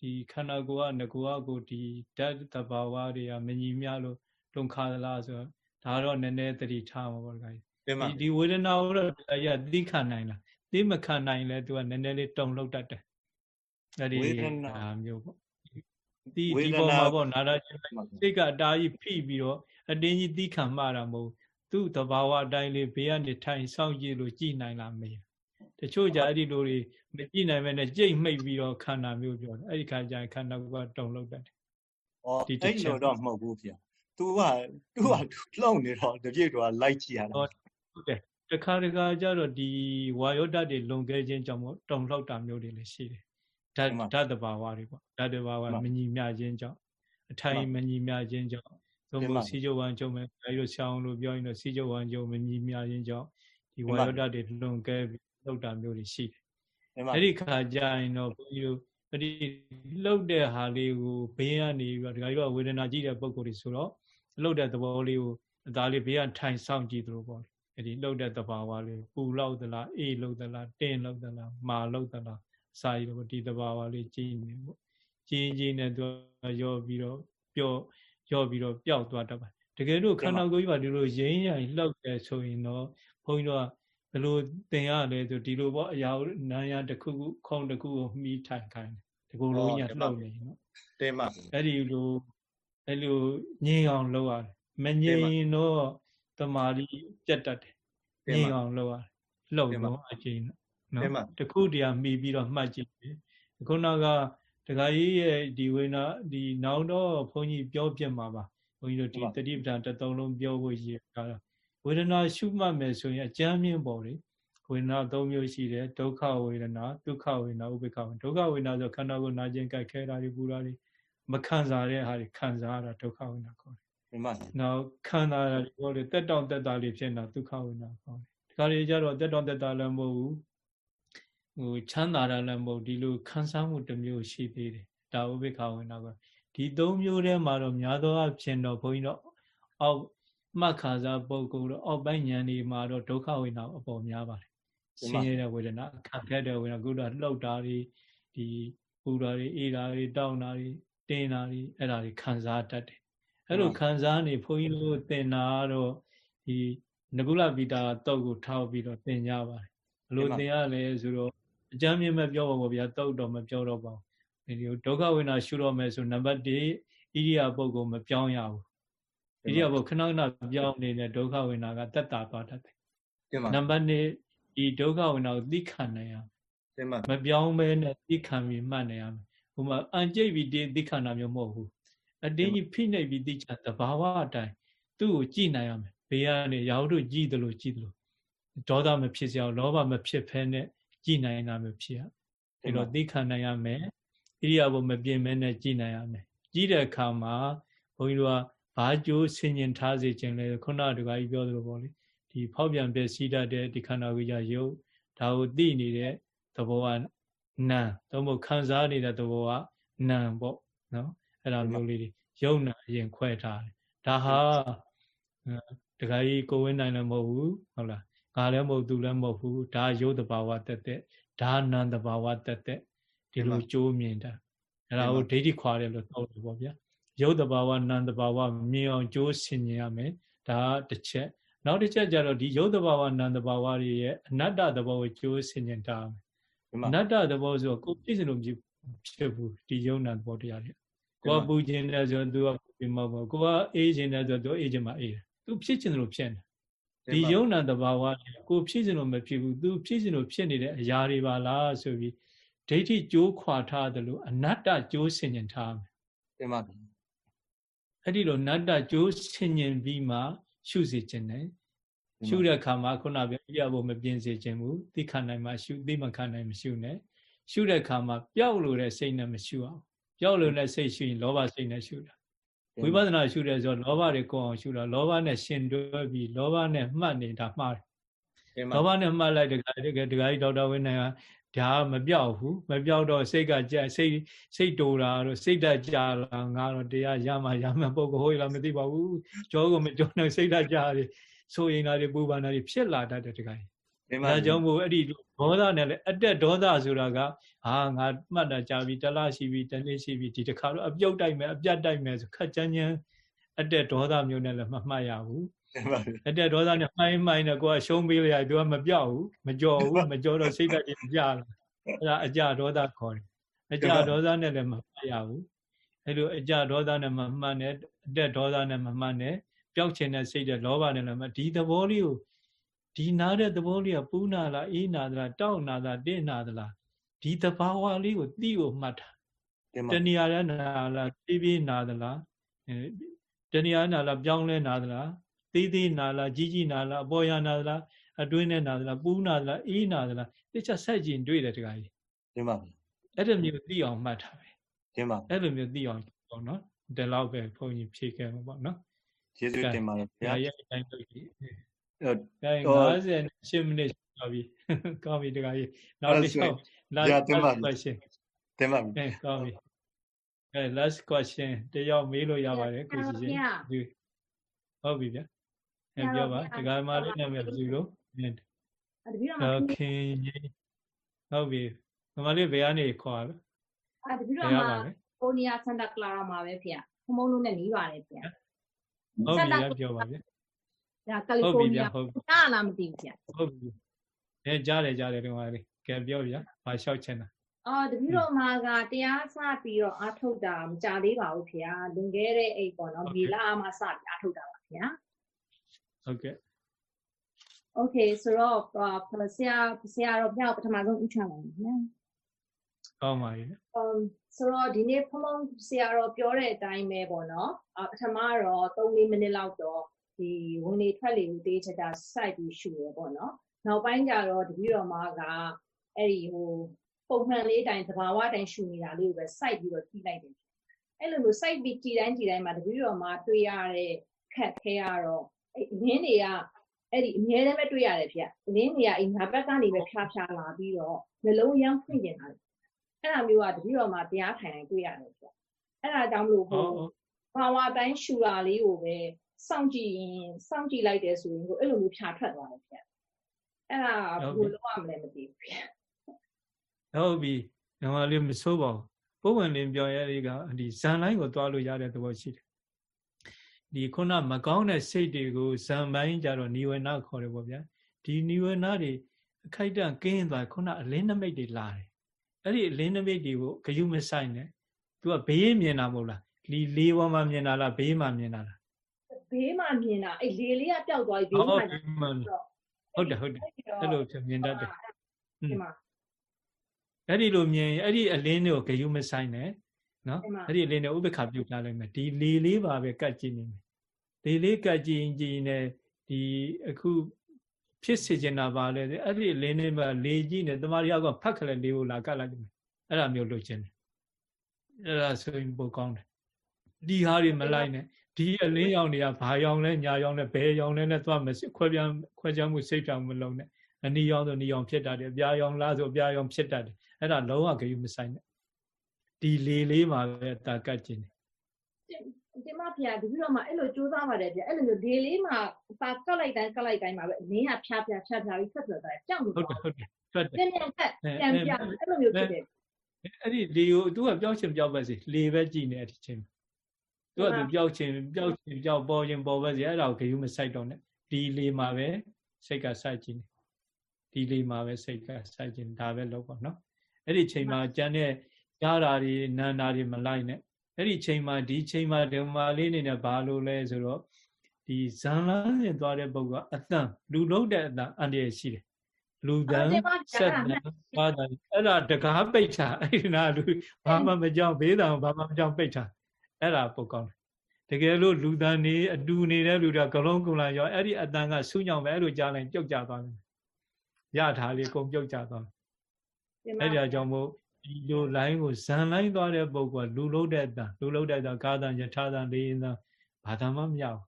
ဒီခန္ဓာကိုယ်ကငကိုယ်ကကိုဒီဓာတ်တဘာဝတွေကမညီမျှလို့တုံခါသလားဆိုတော့ဒါတော့နည်းနည်းသတိထားမှာပေါ့ကကြီးဒီဒီဝေဒနာကိုတော့အရာသိခံနိုင်လားသိမခံနိုင်လဲ तू ကနည်းနည်းလေးတုံလောက်တတ်တယ် အဲ့ဒီအာမျိုးပေါ့ဒီဒီပေါ်မှာပေါ့နာရချင်းစိတ်ကအတားကြီးဖိပြီးတော့အတင်းကြီးသိခံမှတာမဟုတ်သူ့တဘာဝအတိုင်းလေးဘေးကနေထိုင်စောင့်ကြည့်လို့ကြည်နိုင်လားမေးတချို့ကြအဲ့ဒီလိုတွေမကြည့်နိုင်ပဲနဲ့ကြိတ်မှိတ်ပြီးတော့ခန္ဓာမျိုးပြောတယ်အဲ့ဒီခါကျရင်ခန္ဓာကတုံလောက်တတ်တယ်။အော်ဒီအဲ့လိုတော့မဟုတ်ဘူးဗျာ။ तू က तू ကလှုပ်နေတော့တပြည့်တော့လိုက်ကြည့်ရတာ။ဟုတ်တယ်။တခါတခါကျတော့ဒီဝါယောဓာတ်တွေလုံခဲ့ခြင်းကြောင့်မို့တုံလောက်တာမျိုးတွေလည်းရှိတယ်။ ဓာတ်ဓာတ်တဘာဝတွေပေါ့။ဓာတ်တဘာဝမညီမျှခြင်းကြောင့်အထိုင်မညီမျှခြင်းကြောင့်သို့မဟုတ်စီကြဝံကြုံမဲ့အဲဒီလိုဆောင်းလို့ပြောရင်တော့စီကြဝံကြုံမညီမျှခြင်းကြောင့်ဒီဝါယောဓာတ်တွေလုံခဲ့ပြီးလှုပ်တာမျိုးတွေရှိတယ်အဲ့ဒီခါကျရင်တော့ဘုန်းကြီးတို့အဲ့ဒီလှုပ်တဲ့ဟာလေးကိုဘေးကနေပြီးတော့ဒီကကြီးတော့ဝေဒနာကြည့်တဲ့ပုံကိုယ်တွေဆိုတော့လှုပ်တဲ့သဘောလေးကိုအသားလေးဘေးကထိုင်ဆောင်ကြည့်သလိုပေါ့အဲ့ဒီလှုပ်တဲ့သဘာဝလေးပူလောက်သလားအေးလှုပ်သလားတင်းလှုပ်သလားမာလှုပ်သလားအ စာရည်တော့ဒီသဘာဝလေးကြည့်နေပေါ့ကြည်ကြည်နဲ့သူရောပြီးတော့ပျော့ရောပြီးတော့ပျောက်သွားတတ်ပါတကယ်လို့ခန္ဓာကိုယ်ကြီးကဒီလိုရင်းရင်လှုပ်တယ်ဆိုရင်တော့ဘုန်းကြီးတို့ကဘယ်လိုသင်ရလဲဆိုဒီလိုပေါ့အရာနာရတစ်ခုခုခုံတစ်ခုကိုမှီထိုင်ခိုင်းတယ်ဒီကိုယ်လုံးကြီးလှုပ်နေနော်တင်ပါအဲ့ဒီလိုအဲ့လိုငြိမ်အောင်လုပ်ရတယ်မငြိမ်တော့တမာရီပြတ်တတ်တယ်ငြိမ်အောင်လုပ်ရတယ်လှုပ်တော့အကျဉ်း နော်တခုတည်းမှီပြီးတော့မှတ်ကြည့်တယ်ခုနကဒကာကြီးရဲ့ဒီဝိနာဒီနောက်တော့ဘုန်းကြီးပြောပြမှာပါဘုန်းကြီးတို့ဒီတတိပဌာန်တစ်သုံးလုံးပြောဖို့ရတာဝေဒနာရှုမှတ်မယ်ဆိုရင်အကျမ်းမြင့်ပေါ်လေဝေဒနာ၃မျိုးရှိတယ်ဒုက္ခဝေဒနာဒုက္ခဝေဒနာဥပေက္ခဝေဒနာဒုက္ခဝေဒနာဆိုခန္ဓာကိုယ်နာကျင်ကြိုက်ခဲတာတွေပူတာတွေမခံစားတဲ့ဟာတွေခံစားရတာဒုက္ခဝေဒနာခေါ်တယ်မှန်ပါနောက်ခံစားရတာပြောတယ်တက်တောင့်တက်တာလေးဖြစ်နေတာဒုက္ခဝေဒနာခေါ်တယ်ဒီခါလေးကျတော့တက်တောင့်တက်တာလည်းမဟုတ်ဘူး ဟိုချမ်းသာတာလည်းမဟုတ်ဒီလိုခံစားမှုတစ်မျိုးရှိသေးတယ်ဒါဥပေက္ခဝေဒနာကဒီ၃မျိုးထဲမှာတော့များသောအားဖြင့်တော့ဘုန်းကြီးတို့အောက်မှတ်ခါစားပုဂ္ဂိုလ်တော့အောက်ပိုင်းဉာဏ်ဒီမှာတော့ဒုက္ခဝေဒနာအပေါ်များပါတယ်ဆင်းရဲတဲ့ဝေဒနာခံခဲ့တဲ့ဝေဒနာကုသလှုပ်တာတွေဒီပူတာတွေအေးတာတွေတောင်းတာတွေတင်းတာတွေအဲ့ဒါတွေခံစားတတ်တယ်အဲ့လိုခံစားနေဘုန်းကြီးတို့သင်တာတော့ဒီနကုလဗီတာတုတ်ကိုထောက်ပြီးတော့သင်ကြပါတယ်ဘယ်လိုသင်ရလဲဆိုတော့ အကြမ်းမြင့်မဲ့ပြောပါဘောဗျာတုတ်တော့မပြောတော့ပါဘူးဒီဒုက္ခဝေဒနာရှုတော့မယ်ဆိုနံပါတ်1ဣရိယာပုဂ္ဂိုလ်မပြောင်းရဘူးဣရိယာပုခဏခဏပြောင်းနေတဲ့ဒုက္ခဝေဒနာကတက်တာသွားတတ်တယ်နံပါတ်2ဒီဒုက္ခဝေဒနာကိုသိခံနိုင်ရမပြောင်းမဲနဲ့သိခံပြီးမှတ်နိုင်ရမယ်ဟိုမှာအံကြိတ်ပြီးသိခံတာမျိုးမဟုတ်ဘူးအတင်းကြီးဖိနှိပ်ပြီးသိချသဘာဝအတိုင်းသူ့ကိုကြည်နိုင်ရမယ်ဘေးကနေရာဟုတို့ကြည်တယ်လို့ကြည်တယ်လို့ဒေါသမဖြစ်စရာလောဘမဖြစ်ဖဲနဲ့ ကြည်နိုင်တာမျိုးဖြစ်ရအဲတော့သိခံနိုင်ရမယ်ဣရိယာပုမပြင်းမဲနဲ့ကြည်နိုင်ရမယ်ကြည်တဲ့အခါမှာဘုန်းကြီးတို့ကဘာကြိုးဆင်ញင်ထားစေခြင်းလဲခုနကတခါကြီးပြောသလိုပေါ့လေဒီဖောက်ပြန်ပြစီတတ်တဲ့ဒီခန္ဓာကိုယ်ကြရုပ်ဒါကိုသိနေတဲ့သဘောကနာသို့မဟုတ်ခံစားနေတဲ့သဘောကနာပေါ့နော်အဲ့ဒါမျိုးလေးတွေယုံနာအရင်ခွဲထားတယ်ဒါဟာဒတခါကြီးကိုဝင်းနိုင်လည်းမဟုတ်ဘူးဟုတ်လား ငါလည်းမဟုတ်သူလည်းမဟုတ်ဘူးဒါရုပ်တဘာဝတက်တက်ဒါနံတဘာဝတက်တက်ဒီလိုကြိုးမြင်တာအဲ့ဒါကိုဒိဋ္ဌိခွာတယ်လို့ပြောတယ်ပေါ့ဗျာရုပ်တဘာဝနံတဘာဝမြင်အောင်ကြိုးဆင်မြင်ရမယ်ဒါတစ်ချက်နောက်တစ်ချက်ကျတော့ဒီရုပ်တဘာဝနံတဘာဝတွေရဲ့အနတ္တသဘောကိုကြိုးဆင်မြင်တာအနတ္တသဘောဆိုကိုပြည့်စုံလို့ဖြစ်ဘူးဒီယုံနာသဘောတရားတွေကိုကပူခြင်းတယ်ဆိုသူကပူပြီးမဟုတ်ဘူးကိုကအေးခြင်းတယ်ဆိုသူအေးခြင်းမအေးသူဖြစ်ခြင်းတယ်လို့ဖြစ်နေ ဒီယုံနာတဘာဝကိုဖြစ်ခြင်းလို့မဖြစ်ဘူး तू ဖြစ်ခြင်းလို့ဖြစ်နေတဲ့အရာတွေပါလားဆိုပြီးဒိဋ္ဌိကြိုးခွာထားတယ်လို့အနတ္တကြိုးဆင်ញင်ထားမယ် တင်ပါပြီ အဲ့ဒီလိုနတ္တကြိုးဆင်ញင်ပြီးမှရှုစေခြင်းတယ်ရှုတဲ့အခါမှာခုနကပြရဖို့မပြင်းစေခြင်းဘူးသိခံနိုင်မှရှုသိမခံနိုင်မရှုနဲ့ရှုတဲ့အခါမှာပျောက်လို့တဲ့စိတ်နဲ့မရှုအောင်ပျောက်လို့တဲ့စိတ်ရှုရင်လောဘစိတ်နဲ့ရှုတာ ဝိပဿနာရှုတယ်ဆိုတော့လောဘတွေကိုအောင်ရှုတာလောဘနဲ့ရှင်တွဲပြီးလောဘနဲ့မှတ်နေတာမှားတယ်တင်ပါလောဘနဲ့မှတ်လိုက်တခါတကယ်ဒကာကြီးဒေါက်တာဝင်းနိုင်ကဒါမပြောက်ဘူးမပြောက်တော့စိတ်ကကြစိတ်စိတ်တူတာတော့စိတ်ဓာတ်ကြလာငါတော့တရားရမှရမှပုဂ္ဂိုလ်ဟိုလားမသိပါဘူးကြောကိုမကြောနဲ့စိတ်ဓာတ်ကြတယ်ဆိုရင်တာတွေပူပန်တာတွေဖြစ်လာတတ်တယ်ဒကာကြီးတင်ပါ ဒါကြောင့်မို့အဲ့ဒီဒေါသနဲ့လည်းအတက်ဒေါသဆိုတာကဟာငါမှတ်တာကြာပြီတစ်လရှိပြီတစ်နှစ်ရှိပြီဒီတစ်ခါတော့အပြုတ်တိုက်မယ်အပြတ်တိုက်မယ်ဆိုခက်ချမ်းချမ်းအတက်ဒေါသမျိုးနဲ့လည်းမမှတ်ရဘူးတင်ပါပြီအတက်ဒေါသနဲ့မှိုင်းမှိုင်းနဲ့ကိုကရှုံးပေးလိုက်သူကမပြောက်ဘူးမကြော်ဘူးမကြော်တော့စိတ်ဓာတ်ကြီးကြလာအဲ့ဒါအကြဒေါသခေါ်တယ်အကြဒေါသနဲ့လည်းမမှတ်ရဘူးအဲ့လိုအကြဒေါသနဲ့မမှတ်နဲ့အတက်ဒေါသနဲ့မမှတ်နဲ့ပျောက်ချင်တဲ့စိတ်တဲ့လောဘနဲ့လည်းမဒီသဘောလေးကို ဒီနာတဲ့သဘောလေးကပူးနာလားအေးနာသလားတောက်နာသလားတင်းနာသလားဒီသဘာဝလေးကိုသိကိုမှတ်တာတင်ပါတဏှာရနာလားပြေးပြေးနာသလားအဲတဏှာနာလားပြောင်းလဲနာသလားသေးသေးနာလားကြီးကြီးနာလားအပေါ်ရနာသလားအတွင်းနဲ့နာသလားပူးနာသလားအေးနာသလားတခြားဆက်ကျင်တွေ့တယ်တခါကြီးတင်ပါပြီအဲ့လိုမျိုးသိအောင်မှတ်တာပဲတင်ပါအဲ့လိုမျိုးသိအောင်ပေါ့နော်ဒီလောက်ပဲဘုန်းကြီးဖြေခဲ့မှာပေါ့နော်ကျေးဇူးတင်ပါတယ်ဗျာဒါရဲ့အတိုင်းလုပ်ကြည့်အဲ့ဒါဟော 58မိနစ်ရှိပြီကောင်းပြီတခါကြီးနောက်တစ်ချက် last ရတင်ပါပြီ question တင်ပါပြီအဲကောင်းပြီအဲ last question တယောက်မေးလို့ရပါတယ်ကိုကြီးရှင်ဒီဟုတ်ပြီဗျအဲပြောပါဒကာမလေးနာမည်ဘယ်လိုလို့အဲအဲ့တပည့်တော်ဒေါမှာက်ခင်ကြီးဟုတ်ပြီမမလေးဘယ်ကနေခေါ်ရလဲအဲ့တပည့်ဘတော်ယ်ရမှာပါလဲကိုနီယာဆန်တာကလာရာမှာပဲဖေ။ဖုံဖုံလုံးနဲ့နီးပါတယ်ဖေ။ဟုတ်ပြီရပြောပါဗျ ဒါကယ်လီဟုတ်ဖိုးပြီနီးဗျယာဟုတ်ပြီနားလားမသိဘူးဖေဟုတ်ပြီအဲကြားတယ်ကြားတယ်ဒီမှာလေးကဲပြောဗျာဘာလျှောက်ချင်တာ။အော်တပည့်တော်မှာကတရားစပြီးတော့အားထုတ်တာမကြသေးပါဘူးဖေ။လွန်ခဲ့တဲ့အိတ်ပေါ့နော်မေလာမှစပြီးအားထုတ်တာပါဖေ။ဟုတ်ကဲ့ Okay ဆိုတော့အာဆရာဆရာတော်ပြောက်ပထမဆုံးဥချပါမယ်နော်ကောင်းပါပြီ။ um ဆိုတော့ဒီနေ့ဖုံဖုံဆရာတော်ပြောတဲ့အတိုင်းပဲပေါ့နော်။အပထမတော့3-4မိနစ်လောက်တော့ ဒီဝင်လေထွက်လေကိုတေးချတာစိုက်ပြီးရှူရပေါ့နော်။နောက်ပိုင်းကျတော့တပည့်တော်မှာကအဲ့ဒီဟိုပုံမှန်လေးအတိုင်းသဘာဝအတိုင်းရှူနေတာလေးကိုပဲစိုက်ပြီးတော့ကြည့်လိုက်တယ်။အဲ့လိုမျိုးစိုက်ပြီးကြည်တိုင်းကြည်တိုင်းမှာတပည့်တော်မှာတွေ့ရတဲ့ခက်ခဲရတော့အဲ့အင်းတွေကအဲ့ဒီအမြဲတမ်းပဲတွေ့ရတယ်ဗျ။အင်းတွေကအိမ်ငါဘက်ကနေပဲဖြားဖြားလာပြီးတော့နှလုံးရမ်းဖွင့်နေတာအဲ့ဒါမျိုးကတပည့်တော်မှာတရားထိုင်တိုင်းတွေ့ရတယ်ဆိုအဲ့ဒါကြောင့်မလို့ဟောဟိုဘာဝတိုင်းရှူတာလေးကိုပဲ စောင့်ကြည့်ရင်စောင့်ကြည့်လိုက်တယ်ဆိုရင်ကိုအဲ့လိုမျိုးဖြာထွက်သွားတယ်ဗျအဲ့ဒါဘယ်လိုလုပ်ရမလဲမသိဘူးဗျဟုတ်ပြီညီမလေးမဆိုးပါဘူးပုံဝင်လင်းပြောရတဲ့ကဒီဇန်လိုင်းကိုတွားလို့ရတဲ့သဘောရှိတယ်ဒီခုနမကောင်းတဲ့စိတ်တွေကိုဇန်ပိုင်းကြတော့နိဝေနခေါ်တယ်ပေါ့ဗျာဒီနိဝေနတွေအခိုက်အတန့်ကင်းသွားခုနအလင်းနမိတ်တွေလာတယ်အဲ့ဒီအလင်းနမိတ်တွေကိုဂယုမဆိုင်နဲ့ तू ကဘေးမြင်တာမဟုတ်လားဒီလေးပေါ်မှာမြင်တာလားဘေးမှာမြင်တာလား ဘေးမှာမြင်တာအဲ့လေလေးကပျောက်သွားပြီဘေးဟုတ်မှာဘေးမှာဟုတ်တယ်ဟုတ်တယ်အဲ့လိုဖြစ်မြင်တတ်တယ်ဒီမှာအဲ့ဒီလိုမြင်ရင်အဲ့ဒီအလင်းတွေကိုဂယုမဆိုင်နဲ့နော်အဲ့မှာအဲ့ဒီအလင်းတွေဥပ္ပခါပြုတ်ထားလိုက်မယ်ဒီလေလေးပါပဲကတ်ကြည့်နေမယ်လေလေးကတ်ကြည့်ရင်ကြည့်နေဒီအခုဖြစ်စေချင်တာပါလေအဲ့ဒီအလင်းတွေမှာလေကြည့်နေတမာရီကဖတ်ခလဲလေးကိုလာကတ်လိုက်တယ်အဲ့ဒါမျိုးလုပ်ခြင်းတယ်အဲ့ဒါဆိုရင်ပိုကောင်းတယ်ဒီဟာတွေမလိုက်နဲ့ ဒီအလင်းရောင်တွေကဘာရောင်လဲညာရောင်လဲဘယ်ရောင်လဲနဲ့သွားမစစ်ခွဲပြန်ခွဲခြားမှုစိတ်ပြောင်းမလုံးနဲ့အနီရောင်ဆိုနီရောင်ဖြစ်တတ်တယ်အပြာရောင်လားဆိုအပြာရောင်ဖြစ်တတ်တယ်အဲ့ဒါလုံးဝဂရုမဆိုင်နဲ့ဒီလေလေးမှာပဲတာကတ်ခြင်းတယ်တင်မဖေတပည့်တော်မှအဲ့လိုစူးစမ်းပါတယ်ဗျအဲ့လိုမျိုးဒေလေးမှာပါကတ်လိုက်တိုင်းကတ်လိုက်တိုင်းမှာပဲအလင်းကဖြားဖြားဖြားဖြားပြီးဆက်ဆက်သွားကြောက်လို့ဟုတ်တယ်ဟုတ်တယ်ထွက်တယ်ပြန်ပြန်ဖက်ပြန်ပြအဲ့လိုမျိုးဖြစ်တယ်အဲ့ဒီလေကိုသူကပျောက်ချင်ပျောက်ပဲစီလေပဲကြည်နေအဲ့ဒီချင်း သူကသူပျောက်ချင်ပျောက်ချင်ပျောက်ပေါ်ချင်ပေါ်ပဲစီအဲ့ဒါကိုဂယုမဆိုင်တော့နဲ့ဒီလေမှာပဲစိတ်ကစိုက်ကြည့်နေဒီလေမှာပဲစိတ်ကစိုက်ကြည့်ဒါပဲလို့ပေါ့နော်အဲ့ဒီချိန်မှာကြမ်းတဲ့ရတာတွေနာနာတွေမလိုက်နဲ့အဲ့ဒီချိန်မှာဒီချိန်မှာဓမ္မလေးနေနဲ့ဘာလို့လဲဆိုတော့ဒီဇံလန်းနဲ့သွားတဲ့ပုဂ္ဂိုလ်ကအတန်လူလုံးတဲ့အတန်အန္တရာယ်ရှိတယ်လူတန်ဆက်တန်ဘာတန်အဲ့ဒါတကားပိတ်ချအဲ့ဒီနာလူဘာမှမကြောက်ဘေးတံဘာမှမကြောက်ပိတ်ချ အဲ့ဒါပုတ်ကောင်းတယ်တကယ်လို့လူတန်နေအတူနေတဲ့လူတွေကကလုံးကုလာရောအဲ့ဒီအတန်ကဆူးညောင်ပဲအဲ့လိုကြားလိုက်ပြုတ်ကြသွားတယ်ရထားလေးကုန်ပြုတ်ကြသွားတယ်အဲ့ဒီအကြောင်းမို့ဒီလို line ကိုဇန်လိုင်းသွားတဲ့ပုဂ္ဂိုလ်ကလူလုံးတဲ့အတန်လူလုံးတဲ့အတန်ကာသံယထာသံလေးသံဘာသာမှမရဘူး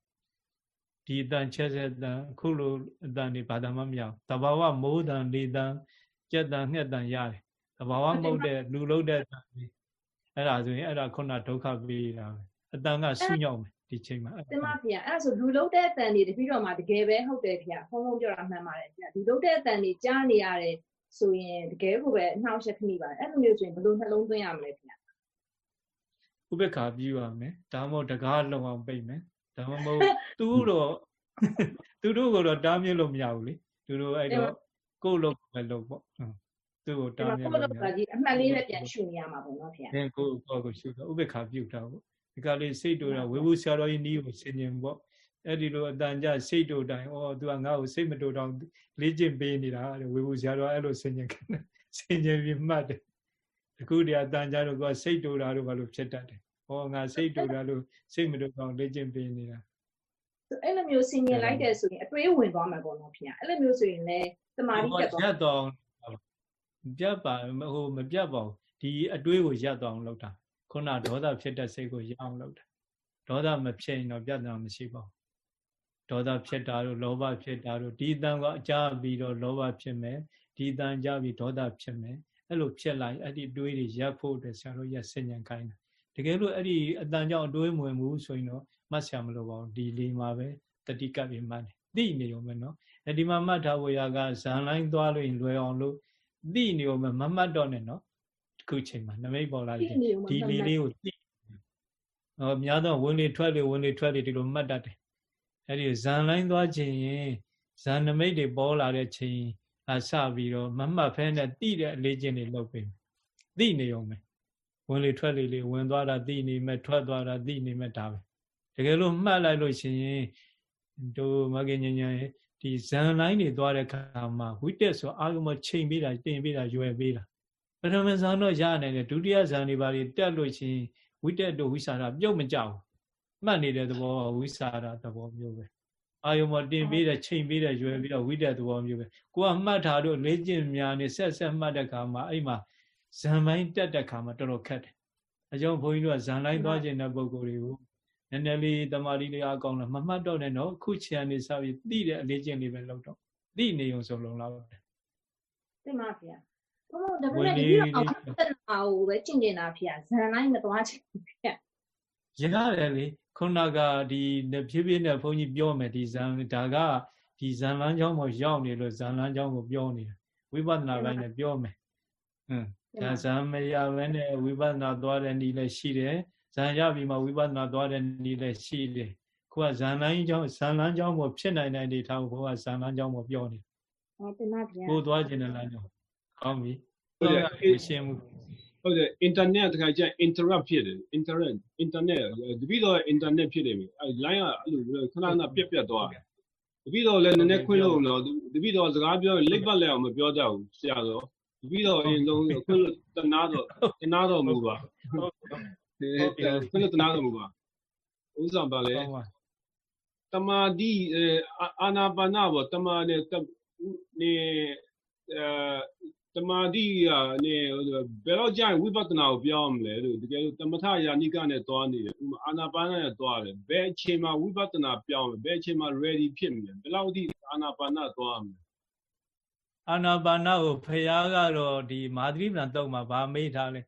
ဒီအတန်ချက်ဆက်တန်အခုလိုအတန်တွေဘာသာမှမရဘူးတဘာဝမိုးတန်လေးတန်ကြက်တန်ငှက်တန်ရတယ်တဘာဝမဟုတ်တဲ့လူလုံးတဲ့အတန်တွေ အဲ့ဒါဆိုရင်အဲ့ဒါခုနဒုက္ခပေးတာပဲအတန်ကဆူညောင်းမယ်ဒီချိန်မှာတင်မဖေအဲ့ဒါဆိုလူလုံးတဲ့အတန်တွေတပည့်တော်မှာတကယ်ပဲဟုတ်တယ်ဖေဖုံးဖုံးပြောတာမှန်ပါတယ်ဖေလူလုံးတဲ့အတန်တွေကြားနေရတယ်ဆိုရင်တကယ်ကိုပဲအနှောက်အယှက်ခမိပါတယ်အဲ့လိုမျိုးဆိုရင်ဘယ်လိုနှလုံးသွင်းရမလဲဖေဥပ္ပခါပြုရမယ်ဒါမှမဟုတ်တကားလုံအောင်ပိတ်မယ်ဒါမှမဟုတ်သူတို့သူတို့ကတော့တားမြစ်လို့မရဘူးလေသူတို့အဲ့တော့ကိုယ်လုံးပဲလုံးပေါ့ သူ့ကို ဒီ တား မှာ မြစ် ကို လို့ ယ့် မ လို ရ ကကြီးအမှတ်လေးပဲပြန်ရှုနေရမှာပေါ့နော်ဖေ အဲကိုယ်ကိုယ်ကိုရှုတော့ဥပ္ပခါပြုတာပေါ့ဒီကလေးစိတ်တူတာဝေဘူးဆရာတော်ကြီးနီးကိုဆင်ញင်ပေါ့အဲ့ဒီလိုအတန်ကြစိတ်တူတိုင်းဩသူကငါ့ကိုစိတ်မတူတော့လေ့ကျင့်ပေးနေတာတဲ့ဝေဘူးဆရာတော်အဲ့လိုဆင်ញင်ခဏဆင်ញင်ပြီးမှတ်တယ်အခုတည်းအတန်ကြတော့ကစိတ်တူတာတို့ဘာလို့ဖြစ်တတ်တယ်ဟောငါစိတ်တူတာလို့စိတ်မတူတော့လေ့ကျင့်ပေးနေတာ ဆိုအဲ့လိုမျိုးဆင်ញင်လိုက်တဲ့ဆိုရင်အတွေးဝင်သွားမှာပေါ့နော်ဖေအဲ့လိုမျိုးဆိုရင်လည်းတမာတိတက်သွား ရက်တော့ ပြတ်ပါဟိုမပြတ်ပါဘူးဒီအတွေးကိုရက်တော့အောင်လုပ်တာခုနဒေါသဖြစ်တဲ့စိတ်ကိုရအောင်လုပ်တာဒေါသမဖြစ်ရင်တော့ပြတ်တာမရှိပါဘူးဒေါသဖြစ်တာတို့လောဘဖြစ်တာတို့ဒီတန်ကအကြပြီးတော့လောဘဖြစ်မယ်ဒီတန်ကြပြီးဒေါသဖြစ်မယ်အဲ့လိုဖြစ်လာအဲ့ဒီတွေးတွေရက်ဖို့အတွက်ဆရာတို့ရက်ဆင်ញံခိုင်းတာတကယ်လို့အဲ့ဒီအတန်ကြောင့်အတွေးမဝင်ဘူးဆိုရင်တော့မှတ်ဆရာမလိုပါဘူးဒီလေးမှာပဲတတိကပ်ပြီးမှတ်တယ်သိနေရုံပဲနော်အဲဒီမှာမှတ်ထားဖို့ရကဇန်လိုင်းသွားလို့ရင်လွယ်အောင်လို့ သိနေရုံပဲမမှတ်တော့နဲ့နော်ခုချိန်မှာနမိတ်ပေါ်လာတယ်ဒီလေးလေးကိုသိဟောများတော့ဝင်လေထွက်လေဝင်လေထွက်လေဒီလိုမှတ်တတ်တယ်အဲဒီဇန်လိုင်းသွားခြင်းရင်ဇန်နမိတ်တွေပေါ်လာတဲ့ချိန်အစပြီးတော့မမှတ်ဖဲနဲ့တိတဲ့အလေးချင်းတွေလုပ်ပေးသိနေရုံပဲဝင်လေထွက်လေလေးဝင်သွားတာသိနေမဲ့ထွက်သွားတာသိနေမဲ့ဒါပဲတကယ်လို့မှတ်လိုက်လို့ရှိရင်တို့မကင်ညဉ့်ညဉ့် ဒီဇန်လိုင်းတွေသွားတဲ့ခါမှာဝိတက်ဆိုအာဂမချိန်ပေးတာတင်ပေးတာရွယ်ပေးတာပထမဇန်တော့ရနိုင်တယ်ဒုတိယဇန်တွေပါတွေတက်လို့ရှိရင်ဝိတက်တို့ဝိစာရပြုတ်မကြောက်မှတ်နေတဲ့သဘောဝိစာရသဘောမျိုးပဲအာယုံမတင်ပေးတဲ့ချိန်ပေးတဲ့ရွယ်ပြီးတော့ဝိတက်သဘောမျိုးပဲကိုကမှတ်ထားတို့လေ့ကျင့်များနေဆက်ဆက်မှတ်တဲ့ခါမှာအဲ့မှာဇန်ပိုင်းတက်တဲ့ခါမှာတော်တော်ခက်တယ်အကြောင်းဘုန်းကြီးတို့ကဇန်လိုင်းသွားခြင်းတဲ့ပုံကိုယ်တွေကို နည်းနည်းလေးတမာရီလေးအကောင်းလားမမှတ်တော့နဲ့နော်ခုချင်နေစပြီးသိတဲ့အလေးချင်းလေးပဲလောက်တော့သိနေုံဆိုလုံလောက်တယ်တင်ပါဖေဘုံဒါပေမဲ့ဒီတော့အောင်တက်လာကိုပဲကျင့်ကျင်တာဖေဇန်လိုက်မသွားချင်ဘူးဖေရတယ်လေခုနကဒီဖြည်းဖြည်းနဲ့ဘုန်းကြီးပြောမယ်ဒီဇန်ဒါကဒီဇန်လန်းချောင်းပေါ်ရောက်နေလို့ဇန်လန်းချောင်းကိုပြောနေတာဝိပဿနာပိုင်းနဲ့ပြောမယ်ဟွန်းဒါဇန်မရဘဲနဲ့ဝိပဿနာသွားတဲ့နည်းလည်းရှိတယ် ဇန်ရပြီးမှဝိပဿနာသွားတဲ့နည်းလည်းရှိတယ်ခုကဇန်လိုင်းချောင်းဇန်လန်းချောင်းပေါ်ဖြစ်နိုင်တဲ့အနေထားကိုဘုရားဇန်လန်းချောင်းပေါ်ပြောနေဟောတင်ပါဖေကိုသွားခြင်းတဲ့လမ်းကြောင်းကောင်းပြီဟုတ်တယ်မရှင်းဘူးဟုတ်တယ် internet တခါကျ interrupt ဖြစ်တယ် internet internet တပိတော့ internet ဖြစ်တယ်ပြီအဲ line ကအဲ့လိုခဏခဏပြက်ပြက်သွားတယ်တပိတော့လည်းနည်းနည်းခွင့်လို့တော့တပိတော့စကားပြောလိပ်ပတ်လဲအောင်မပြောကြဘူးဆရာတော်တပိတော့အရင်ဆုံးခွင့်လို့တနာတော့တနာတော့မူပါ ခွင့်လို့တနာတော့မူပါဥစ္စာပါလေကောင်းပါတမာဒီအာနာပါနာဘောတမာနဲ့နေအဲတမာဒီကနေဘယ်တော့ကြာဝိပဿနာကိုပြောင်းမလဲလို့တကယ်လို့တမထယာနိကနဲ့သွားနေတယ်ဥမာအာနာပါနာနဲ့သွားတယ်ဘယ်အချိန်မှာဝိပဿနာပြောင်းလဲဘယ်အချိန်မှာ ready ဖြစ်မလဲဘယ်လောက်ဒီအာနာပါနာသွားမလဲအာနာပါနကိုဖရာကတော့ဒီမာသရိပဏတုံမှာဗာမေးထားလဲ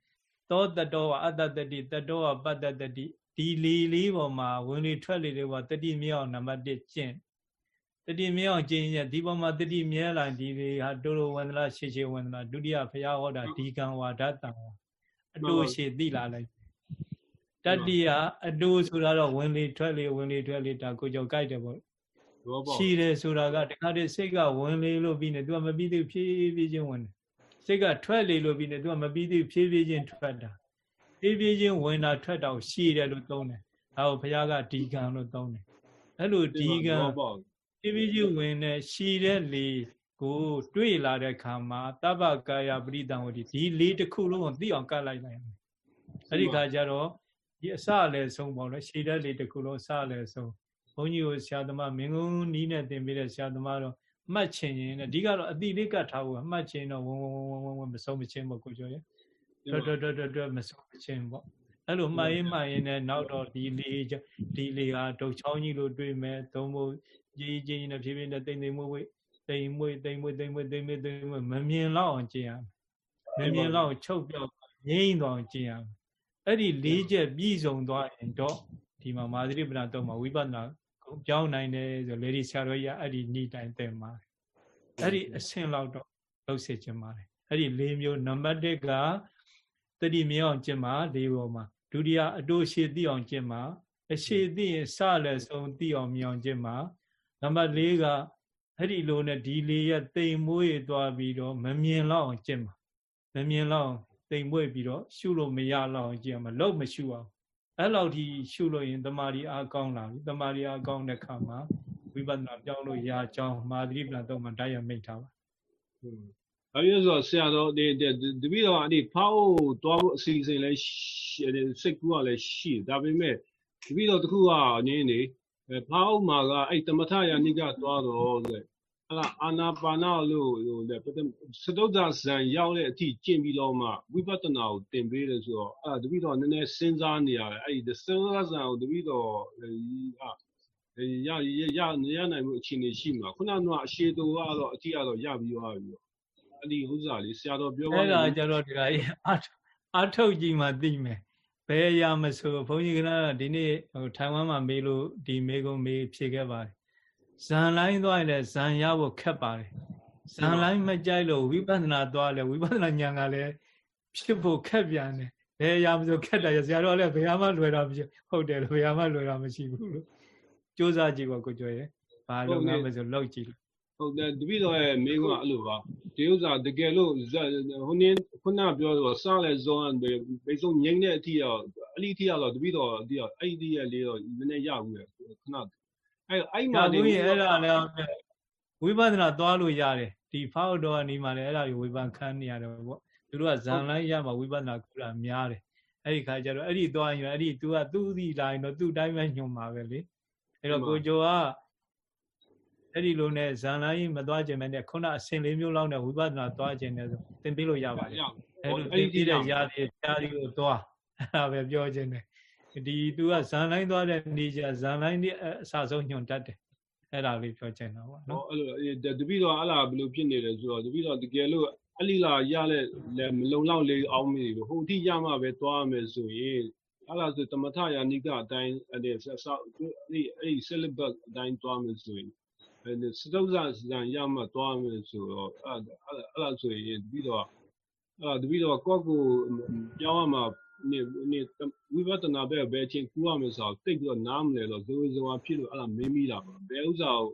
သောတတောဝအတ္တတတိတတောဝပတ္တတတိဒီလီလေးပေါ်မှာဝင်လေထွက်လေတွေပေါ်တတိမြောက်နံပါတ်1ကျင့်တတိမြောက်ကျင့်ရဒီပေါ်မှာတတိမြဲလာဒီလေဟာတိုးတိုးဝန္ဒလာရှေရှေဝန္ဒလာဒုတိယဘုရားဟောတာဒီကံဝါဒတံအတိုးရှေသိလာလိုက်တတိယအတိုးဆိုတာတော့ဝင်လေထွက်လေဝင်လေထွက်လေဒါကိုကြောက်ကြိုက်တယ်ပေါ့ဘောပေါ့ရှိတယ်ဆိုတာကတခါတည်းစိတ်ကဝင်လေလို့ပြီးနေသူကမပြီးသေးဖြည်းဖြည်းချင်းဝင်တယ် စိတ်ကထွက်လေလို့ပြီးနေသူကမပြီးသေးဖြည်းဖြည်းချင်းထွက်တာဖြည်းဖြည်းချင်းဝင်တာထွက်တာကိုရှိတယ်လို့သုံးတယ်ဒါကိုဘုရားကဒီကံလို့သုံးတယ်အဲ့လိုဒီကံဘောပေါ့ဖြည်းဖြည်းချင်းဝင်တဲ့ရှိတဲ့လေကိုတွေ့လာတဲ့ခါမှာတပ္ပကာယပရိတံဝတိဒီလေးတစ်ခုလုံးကိုသိအောင်ကတ်လိုက်လိုက်မယ်အဲ့ဒီခါကျတော့ဒီအစလည်းဆုံးပေါ့နော်ရှိတဲ့လေတစ်ခုလုံးအစလည်းဆုံးဘုန်းကြီးကိုဆရာသမားမင်းကုန်းနီးနဲ့သင်ပေးတဲ့ဆရာသမားတော့ မှတ်ချင်ရင်အဓိကတော့အတိလေးကတ်ထားဖို့မှတ်ချင်တော့ဝဝဝဝဝမဆုံးမချင်းပေါ့ကိုကျော်ရဲ့တွတ်တွတ်တွတ်တွတ်တွတ်မဆုံးမချင်းပေါ့အဲ့လိုမှတ်ရင်မှတ်ရင်လည်းနောက်တော့ဒီလေးဒီလေးဟာဒုတ်ချောင်းကြီးလို့တွေးမယ်သုံးဖို့ကြီးကြီးနဲ့ဖြည်းဖြည်းနဲ့တိမ်တိမ်မွေ့မွေ့တိမ်မွေ့တိမ်မွေ့တိမ်မွေ့တိမ်မွေ့တိမ်မွေ့မမြင်တော့အောင်ကျင့်ရမယ်မမြင်တော့အောင်ချုပ်ပြောက်ငြိမ့်တော့အောင်ကျင့်ရမယ်အဲ့ဒီလေးချက်ပြည့်စုံသွားရင်တော့ဒီမှာမာသရိပဒတော့မှာဝိပဿနာ ကိုပြောင်းနိုင်တယ်ဆိုလေဒီဆရာတော်ကြီးကအဲ့ဒီဤတိုင်းသင်ပါတယ်အဲ့ဒီအဆင့်လောက်တော့လုပ်စေချင်ပါတယ်အဲ့ဒီ၄မျိုးနံပါတ်၁ကတတိမြောင်ကျင့်မှာ၄ပေါ်မှာဒုတိယအတိုးရှိသိအောင်ကျင့်မှာအရှိသိရင်စလည်းဆုံးသိအောင်မြောင်ကျင့်မှာနံပါတ်၄ကအဲ့ဒီလိုနဲ့ဒီလေးရဲ့တိမ်မွေးသွားပြီးတော့မမြင်လောက်အောင်ကျင့်မှာမမြင်လောက်တိမ်မွေးပြီးတော့ရှုလို့မရလောက်အောင်ကျင့်မှာလုံးမရှုအောင် အဲ့လောက်ထိရှုလို့ရင်တမာရီအားကောင်းလာပြီတမာရီအားကောင်းတဲ့ခါမှာဝိပဿနာပြောင်းလို့ရကြောင်းမာသရိပ္ပံတော့မှတိုက်ရမိတ်ထားပါဘာဖြစ်လို့ဆိုတော့ဆရာတော်ဒီဒီတပည့်တော်အဲ့ဒီဖောက်သွားဖို့အစီအစဉ်လဲရှိတယ်စိတ်ကူးကလည်းရှိတယ်ဒါပေမဲ့တပည့်တော်တစ်ခုကနင်းနေအဲဖောက်မှာကအဲ့တမထယာနိကသွားတော့လေ အဲ့ဒါအာနာပါနာလို့ဟိုလေပထမစတုဒ္ဒဇံရောက်တဲ့အထိကျင့်ပြီးတော့မှဝိပဿနာကိုသင်ပေးတယ်ဆိုတော့အဲ့ဒါတပည့်တော်နည်းနည်းစဉ်းစားနေရတယ်အဲ့ဒီစတုဒ္ဒဇံကိုတပည့်တော်အာရရရရနိုင်မှုအခြေအနေရှိမှာခုနကအရှိတူကတော့အတိအတော့ရပြီးသွားပြီအဲ့ဒီဥစ္စာလေးဆရာတော်ပြောပါအဲ့ဒါကြတော့ဒီကကြီးအာအာထုတ်ကြည့်မှသိမယ်ဘယ်အရာမဆိုဘုန်းကြီးကလည်းဒီနေ့ဟိုထိုင်ဝမ်မှာမေးလို့ဒီမေးကုန်မေးဖြေခဲ့ပါတယ် ဇန်လိုင်းသွားရင်လည်းဇန်ရဖို့ခက်ပါတယ်ဇန်လိုင်းမကြိုက်လို့ဝိပဿနာသွားလဲဝိပဿနာဉာဏ်ကလည်းဖြစ်ဖို့ခက်ပြန်တယ်ဘယ်အရာမဆိုခက်တယ်ဆရာတော်ကလည်းဘယ်အမှလွယ်တာမရှိဟုတ်တယ်ဘယ်အမှလွယ်တာမရှိဘူးလို့စူးစမ်းကြည့်ပါကိုကျော်ရဲ့ဘာလုပ်ငန်းမဆိုလုပ်ကြည့်လို့ဟုတ်တယ်တပည့်တော်ရဲ့မိကုန်းကအဲ့လိုပါဒီဥစ္စာတကယ်လို့ဇက်ဟိုနင်းခုနပြောတော့စားလဲဇောန်ဘေးဆုံးငိမ့်တဲ့အထိတော့အဲ့ဒီအထိတော့တပည့်တော်ဒီတော့အဲ့ဒီရဲ့လေးတော့နည်းနည်းရဘူးလေခဏ အဲ့အဲ့ ဒါ မှာ ဘူးရင်အဲ့ဒါလည်းဝိပဿနာသွားလို့ရတယ်ဒီဖောက်တော်ကနေမှလည်းအဲ့ဒါကိုဝိပဿနာခံနေရတယ်ပေါ့သူတို့ကဇန်လိုင်းရမှာဝိပဿနာကုတာများတယ်အဲ့ဒီခါကျတော့အဲ့ဒီသွားရင်အဲ့ဒီ तू ကသူ့သီလာရင်တော့သူ့တိုင်းပဲညွန်ပါပဲလေအဲ့တော့ကိုကျော်ကအဲ့ဒီလိုနဲ့ဇန်လိုင်းမသွားခြင်းပဲနဲ့ခုနအစင်လေးမျိုးလောက်နဲ့ဝိပဿနာသွားခြင်းနဲ့ဆိုသင်ပေးလို့ရပါတယ်အဲ့လိုသင်ပေးတဲ့ຢာတွေຢာတွေကိုသွားအဲ့ဒါပဲပြောခြင်းတယ် ဒီ तू ကဇန်လိုင်းသွားတဲ့နေကြဇန်လိုင်းနဲ့အစာဆုံးညွန်တတ်တယ်အဲ့ဒါလေးပြောချင်တာပေါ့ဟောနော်အဲ့လိုတပည့်တော်အဲ့လားဘယ်လိုဖြစ်နေလဲဆိုတော့တပည့်တော်တကယ်လို့အလီလာရလဲလဲမလုံလောက်လေအောင်မေဟိုအထိရမှပဲသွားမယ်ဆိုရင်အဲ့လားဆိုတမထယာနိကအတိုင်းအဲ့ဒီဆောက်အဲ့အဲ့ syllabus အတိုင်းသွားမယ်ဆိုရင်အဲ့စတုဇ္ဇဇံရမှသွားမယ်ဆိုတော့အဲ့အဲ့လားဆိုရင်တပည့်တော်အဲ့တပည့်တော်ကောက်ကိုပြောင်းရမှာ နေနေဝိပဿနာပဲဘယ်ချင်းကူရမယ်ဆိုတော့တိတ်ပြီးတော့နားမလဲတော့ဇိုးဇိုးဖြစ်လို့အဲ့ဒါမင်းမိတာပါဘယ်ဥစ္စာကို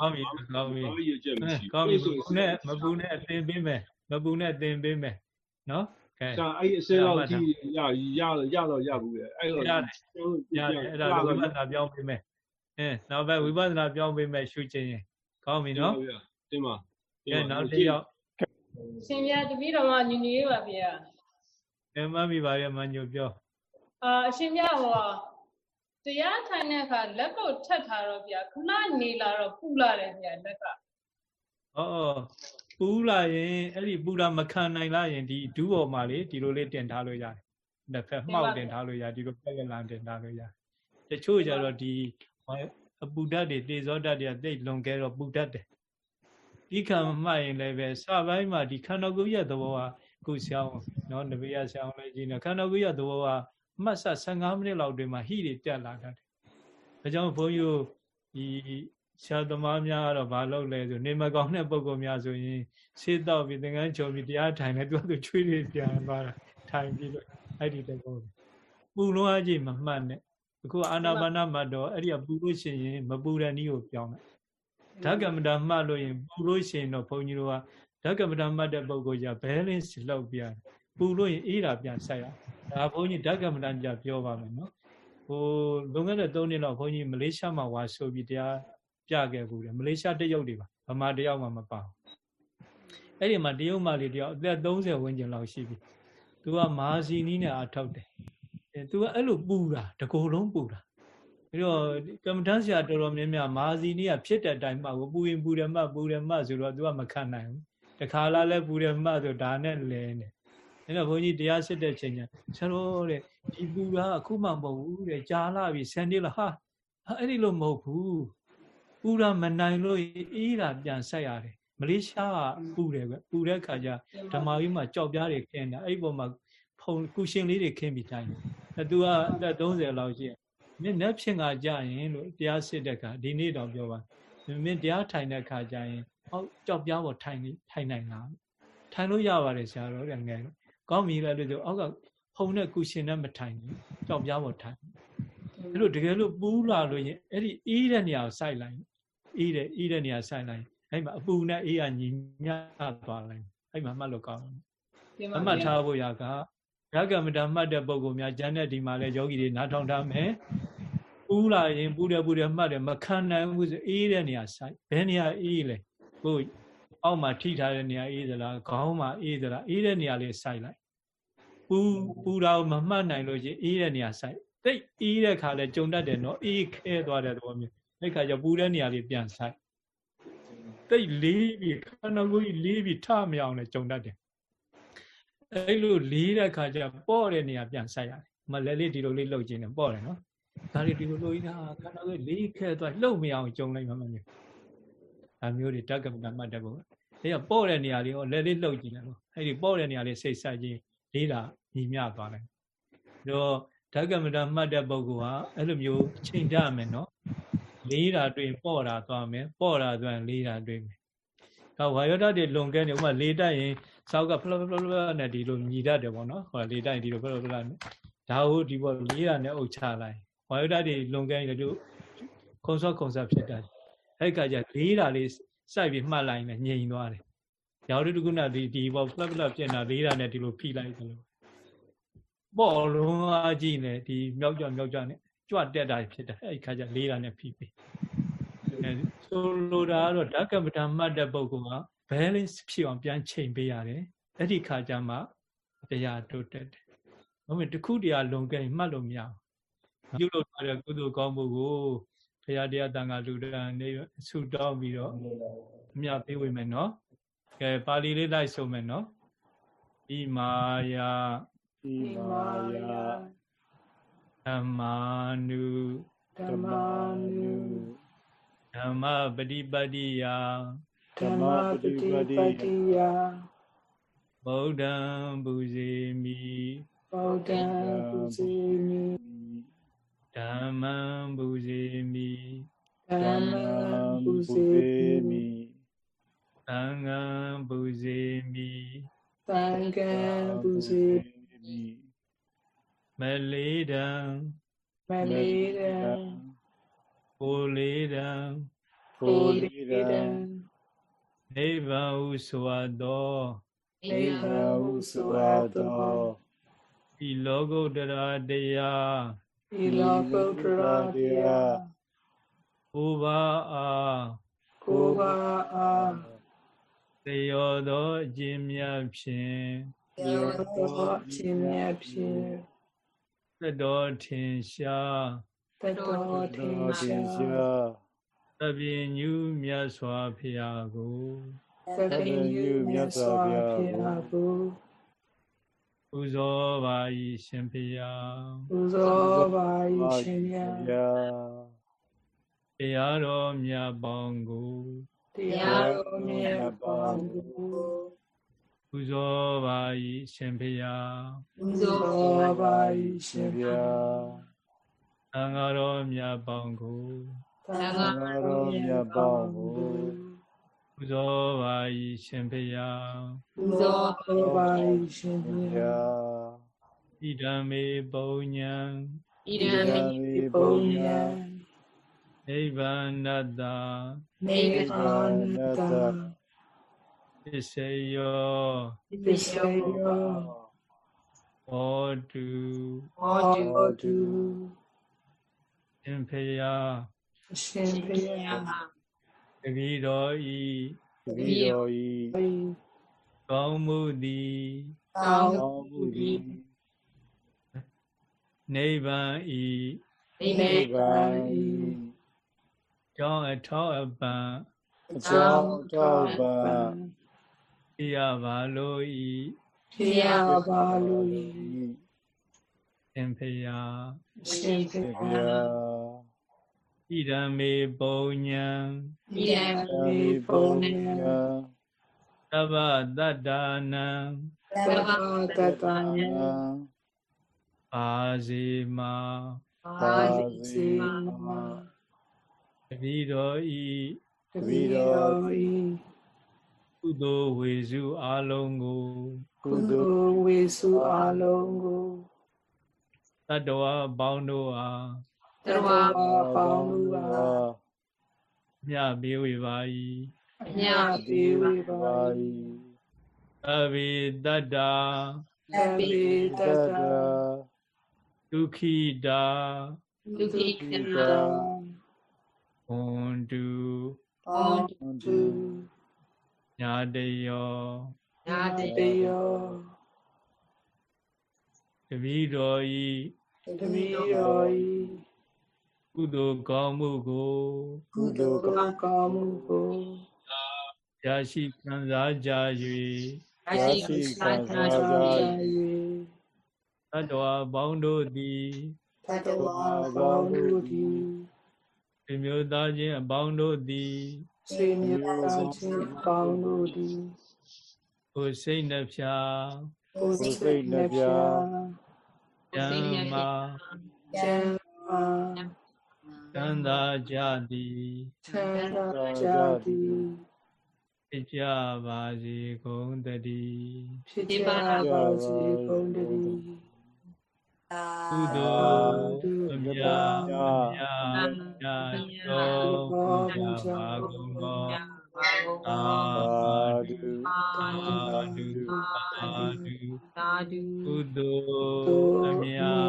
ဟုတ်ပြီကောင်းပြီဘာရချက်မရှိကောင်းပြီမပူနဲ့မပူနဲ့အသင်ပေးမယ်မပူနဲ့အသင်ပေးမယ်နော်ကဲဒါအဲ့အစဲတော့ကြည့်ရရရတော့ရဘူးလေအဲ့တော့ရတယ်အဲ့ဒါဝိပဿနာပြောင်းပေးမယ်အဲနောက်ဘက်ဝိပဿနာပြောင်းပေးမယ်ရှုခြင်းရင်ကောင်းပြီနော်တင်ပါကဲနောက်တစ်ယောက်ရှင်ပြတပည့်တော်ကညီညီလေးပါဗျာ အဲမှတ်မိပါရဲ့မညိုပြောအာအရှင်ပြဟောတရားထိုင်တဲ့အခါလက်ကိုထက်ထားတော့ဗျာခဏနေလာတော့ပူလာတယ်ဗျာလက်ကဩဩပူလာရင်အဲ့ဒီပူတာမခံနိုင်လာရင်ဒီဒူးပေါ်မှာလေဒီလိုလေးတင်ထားလို့ရတယ်တစ်ဖက်မှောက်တင်ထားလို့ရဒီလိုပြက်ကလန်တင်ထားလို့ရတချို့ကြတော့ဒီအပူဓာတ်တွေတေဇောဓာတ်တွေကတိတ်လွန်ခဲ့တော့ပူဓာတ်တယ်ဒီခံမှတ်ရင်လည်းပဲစပိုင်းမှာဒီခန္ဓာကိုယ်ရဲ့သဘောက ခုဆရာအောင်နော်နဗေယဆရာအောင်လည်းကြည့်နေခန္ဓာကိုယ်ရဲ့သဘောကအမှတ်စ15မိနစ်လောက်တွင်မှဟိတွေတက်လာတတ်တယ်ဒါကြောင့်ဘုန်းကြီးတို့ဒီဆရာသမားများကတော့ဘာလုပ်လဲဆိုနေမကောင်းတဲ့ပုံကောင်များဆိုရင်ဆေးတော့ပြီးသင်္ကန်းချုံပြီးတရားထိုင်လဲသူကသူချွေးတွေပြန်သွားတာထိုင်ပြီးလို့အဲ့ဒီတကောပူလုံးအကြည့်မမှတ်နဲ့အခုအာနာပါနမှတ်တော့အဲ့ဒီကပူလို့ရှိရင်မပူတဲ့နည်းကိုပြောင်းလိုက်ဓကမတာမှတ်လို့ရင်ပူလို့ရှိရင်တော့ဘုန်းကြီးတို့က ဓကမတာမှတ်တဲ့ပုံကိုじゃဘဲလင်းစီလောက်ပြပူလို့ရင်အေးတာပြန်ဆက်ရဒါဘုန်းကြီးဓကမတာကြပြောပါမယ်နော်ဟိုလွန်ခဲ့တဲ့3နှစ်လောက်ဘုန်းကြီးမလေးရှားမှာဝါဆိုပြီးတရားပြခဲ့ဘူးတယ်မလေးရှားတရုတ်တွေပါဗမာတယောက်မှမပါဘူးအဲ့ဒီမှာတရုတ်မလေးတယောက်အသက်30ဝန်းကျင်လောက်ရှိပြီသူကမာစီနီးနဲ့အထောက်တယ်အဲသူကအဲ့လိုပူတာတကိုယ်လုံးပူတာပြီးတော့ကမ္မထမ်းဆရာတော်တော်များများမာစီနီးကဖြစ်တဲ့အတိုင်းမှကိုပူရင်ပူတယ်မှပူတယ်မှဆိုတော့သူကမခံနိုင်ဘူး တခါလာလဲပူတယ်မှဆိုဒါနဲ့လဲနေအဲ့တော့ဘုန်းကြီးတရားစစ်တဲ့ချိန်ကျဆရာတော်တဲ့ဒီပူတာအခုမှမဟုတ်ဘူးတဲ့ကြာလာပြီဆန်ဒီလာဟာအဲ့ဒီလိုမဟုတ်ဘူးပူတာမနိုင်လို့အေးတာပြန်ဆက်ရတယ်မလေးရှားကပူတယ်ကွပူတဲ့ခါကျဓမ္မကြီးမှာကြောက်ပြားတွေခင်းတာအဲ့ဒီပုံမှာဖုံကုရှင်လေးတွေခင်းပြီးတိုင်းတယ်အဲသူကအသက်30လောက်ရှိမင်းလက်ဖြင့်ကကြရင်လို့တရားစစ်တဲ့ခါဒီနေ့တော့ပြောပါမင်းတရားထိုင်တဲ့ခါကျရင် ဟောကြောက်ပြားပေါ်ထိုင်ထိုင်နိုင်လားထိုင်လို့ရပါတယ်ဆရာတော်တဲ့ငယ်ကောင်းပြီလေလို့ဆိုအောက်ကဖုံနဲ့ကုရှင်နဲ့မထိုင်ဘူးကြောက်ပြားပေါ်ထိုင်အဲ့လိုတကယ်လို့ပူးလာလို့ရင်အဲ့ဒီအေးတဲ့နေရာကိုစိုက်လိုက်အေးတဲ့အေးတဲ့နေရာစိုက်လိုက်အဲ့မှာအပူနဲ့အေးကညီမျှသွားလိုက်အဲ့မှာမှတ်လို့ကောင်းတယ်အမှတ်ထားဖို့ရကရကမတာမှတ်တဲ့ပုံကောင်များကျန်တဲ့ဒီမှာလဲယောဂီတွေနားထောင်ထားမယ်ပူးလာရင်ပူတယ်ပူတယ်မှတ်တယ်မခံနိုင်ဘူးဆိုအေးတဲ့နေရာစိုက်ဘယ်နေရာအေးလဲ ကိုအောက်မှာထိထားတဲ့နေရာအေးသလားခေါင်းမှာအေးသလားအေးတဲ့နေရာလေးစိုက်လိုက်ပူပူတာကိုမမှတ်နိုင်လို့ချင်းအေးတဲ့နေရာစိုက်တိတ်အေးတဲ့ခါလဲကြုံတတ်တယ်နော်အေးခဲသွားတဲ့သဘောမျိုးအဲ့ခါကျပူတဲ့နေရာလေးပြန်ဆိုင်တိတ်လေးပြီးခန္ဓာကိုယ်ကြီးလေးပြီးထမအောင်လဲကြုံတတ်တယ်အဲ့လိုလေးတဲ့ခါကျပေါ့တဲ့နေရာပြန်ဆိုင်ရတယ်မလဲလေးဒီလိုလေးလှုပ်ခြင်းနဲ့ပေါ့တယ်နော်ဒါလေးဒီလိုလှုပ်နေတာခန္ဓာကိုယ်လေးခဲသွားလှုပ်မအောင်ကြုံလိုက်မှမမျိုး ဒါမျိုးတွေတက္ကမမှတ်တတ်ဖို့အဲ့ကပေါ့တဲ့နေရာလေးဟောလဲလေးလှုပ်ကြည့်တယ်လို့အဲ့ဒီပေါ့တဲ့နေရာလေးစိတ်ဆက်ခြင်းလေးတာညီမျှသွားတယ်တော့ဓကမတာမှတ်တဲ့ပုဂ္ဂိုလ်ဟာအဲ့လိုမျိုးချိန်တတ်မယ်နော်လေးတာတွေ့ပေါ့တာသွားမယ်ပေါ့တာသွားလေးတာတွေ့မယ်ဒါဝါယောဓာတ်တွေလွန်ကဲနေဥမာလေးတက်ရင်စောက်ကဖလဖလဖလနဲ့ဒီလိုညီတတ်တယ်ပေါ့နော်ဟိုလေးတက်ရင်ဒီလိုဖလဖလနဲ့ဒါဟုတ်ဒီပေါ့လေးတာနဲ့အုပ်ချလိုက်ဝါယောဓာတ်တွေလွန်ကဲနေတို့ခုံစောခုံစားဖြစ်တတ်တယ် အဲ့ကကြလေးတာလေးစိုက်ပြီးမှတ်လိုက်ရင်ငြိမ်သွားတယ်ရောင်တုကုဏဒီဒီပေါ့ဖလဖလဖြစ်နေတာလေးတာနဲ့ဒီလိုဖိလိုက်တယ်လို့ပေါ့လုံးအကြည့်နေဒီမြောက်ကြမြောက်ကြနဲ့ကြွတက်တာဖြစ်တယ်အဲ့ခါကျလေးတာနဲ့ဖိပြီးအဲဆိုလိုတာကတော့ဓကပဒမှတ်တဲ့ပုဂ္ဂိုလ်က balance ဖြစ်အောင်ပြန်ချိန်ပေးရတယ်အဲ့ဒီခါကျမှတရားတိုးတက်တယ်။ဟုတ်ပြီတခုတရားလွန်ကဲမှတ်လို့မရဘူး။ပြုလုပ်ထားတဲ့ကုသိုလ်ကောင်းမှုကို ဘုရားတရားတန်ခါလူတန်းနေဆုတောင်းပြီးတော့အမြပေးဝေမယ်နော်။ကဲပါဠိလေးလိုက်ဆိုမယ်နော်။ဣမာယဣမာယဓမ္မာနုဓမ္မာနုဓမ္မပฏิပတ္တိယဓမ္မပฏิပတ္တိယဗုဒ္ဓံပူဇေမိဗုဒ္ဓံပူဇေမိ ဓမ္မံပူဇေမိဓမ္မံပူဇေမိသံဃံပူဇေမိသံဃံပူဇေမိမလေးတံမလေးတံကိုလေးတံကိုလေးတံနိဗ္ဗာန်ဟုဆိုအပ်သောနိဗ္ဗာန်ဟုဆိုအပ်သောဤလောကုတ္တရာတရား ဤလောကုတ္တရာတရားကိုပါအားကိုပါအားသေရောသောအခြင်းမြတ်ဖြင့်သေရောသောအခြင်းမြတ်ဖြင့်သတ္တောထင်ရှားသတ္တောထင်ရှားသဗ္ဗညုမြတ်စွာဘုရားကိုသဗ္ဗညုမြတ်စွာဘုရားကိုပူ ဇော်ပါ၏ရှင်ဘုရားပူဇော်ပါ၏ရှင်ဘုရားတရားတော်မြတ်ပေါင်းကိုတရားတော်မြတ်ပေါင်းကိုပူပူဇော်ပါ၏ရှင်ဖေယပူဇော်ပါ၏ရှင်ဖေယသံဃာတော်မြတ်ပေါင်းကိုသံဃာတော်မြတ်ပေါင်းကိုပူ ဇော်ပါ၏ရှင်ဖေယပူဇော်ပါ၏ရှင်ဖေယဣဒံမေပုံညံဣဒံမေပုံညံနိဗ္ဗာန်တတနေဗာနတပစ္စယောပစ္စယောဟောတုဟောတုရှင်ဖေယရှင်ဖေယ တတိတော်ဤတပည့်တော်ဤကောင်းမှုသည်ကောင်းကောင်းမှုသည်နိဗ္ဗာန်ဤနိဗ္ဗာန်၏ကျောင်းအထောက်အပံ့အကြောင်းတောက်ပံပြရပါလို၏ဖြစ်ရပါလို၏ရှင်ဖေယရှင်ဖေသေယဗျာ ဣဒံမေပုံညံဤရန်မေပုံညံသဗ္ဗတတ္တာနံသဗ္ဗတတံပါစီမာပါစီမတတိတော်ဤတပိတော်ဤကုသိုလ်ဝေစုအလုံးကိုကုသိုလ်ဝေစုအလုံးကိုတတ္တဝအပေါင်းတို့အား တရဝပေါင်းလူပါမြတ်ပေးဝေပါ၏အမြပြေဝေပါအဘိတတ္တာအပိတတဒုက္ခိတာဒုက္ခိတဟွန်တုဟောတုညာတယောနာတယောတပိတော်ဤတပိတော်ဤ ကုသိုလ်ကောင်းမှုကိုကုသိုလ်ကောင်းမှုကိုရရှိခံစားကြ၍အရှိခံစားကြ၍တတ္တဝအပေါင်းတို့သည်တတဝါပေါင်းတို့သည်ဒီမျိုးသားချင်းအပေါင်းတို့သည်စေမြတ်ခြင်းပေါင်းတို့သည်ကိုယ်စိတ်နှဖျားကိုယ်စိတ်နှပြဉာဏ်မှာကျ မ်းမာကံသာကြသည်ချမ်းသာကြသည်ဖြစ်ကြပါစေကုန်တည်းဖြစ်ကြပါစေကုန်တည်းကုသိုလ်အမြတ်အမြတ်တော်ဘုရားပါကုန်သောအာဒုအာဒုအာဒုသာဓုကုသိုလ်အမြတ်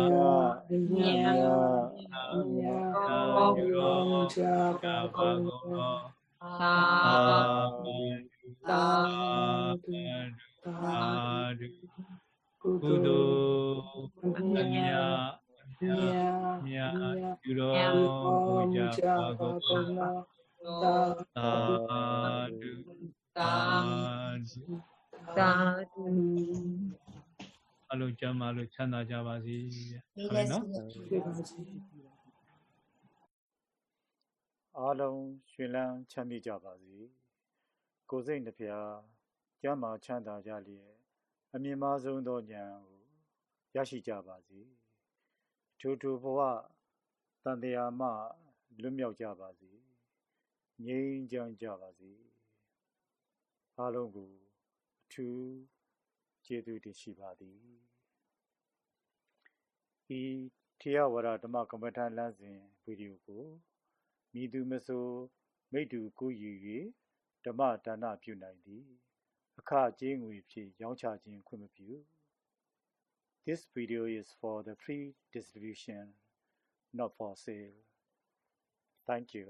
အမြတ်အမြ တ်တော်ဘုရားပါကုန်သောသာအာဒုသာအာဒုသာအာဒုကုကုသိုသိုလ်လ်အမြတ်အမြတ်မြတ်ပြုတော်မူကြပါကုန်သောသာသာဓုသာဓုသာဓုအလုံးကျမ်းမာလို့ချမ်းသာကြပါစေဟုတ်ကဲ့နော်ဖြစ်ပါစေ အားလုံးရှင်လန်းချမ်းမြေ့ကြပါစေကိုယ်စိတ်နှဖျားကျမ်းမာချမ်းသာကြလျက်အမြင့်မားဆုံးသောဉာဏ်ကိုရရှိကြပါစေထိုထိုဘဝတန်တရားမှလွတ်မြောက်ကြပါစေငြိမ်းချမ်းကြပါစေအားလုံးကိုအထူးကျေးဇူးတင်ရှိပါသည်ဤထေရဝါဒဓမ္မကမ္မထာလမ်းစဉ်ဗီဒီယိုကို မိသူမဆိုမိတ္တူကိုယူ၍ဓမ္မဒါနပြုနိုင်သည်အခကြေးငွေဖြင့်ရောင်းချခြင်းခွင့်မပြု This video is for the free distribution not for sale Thank you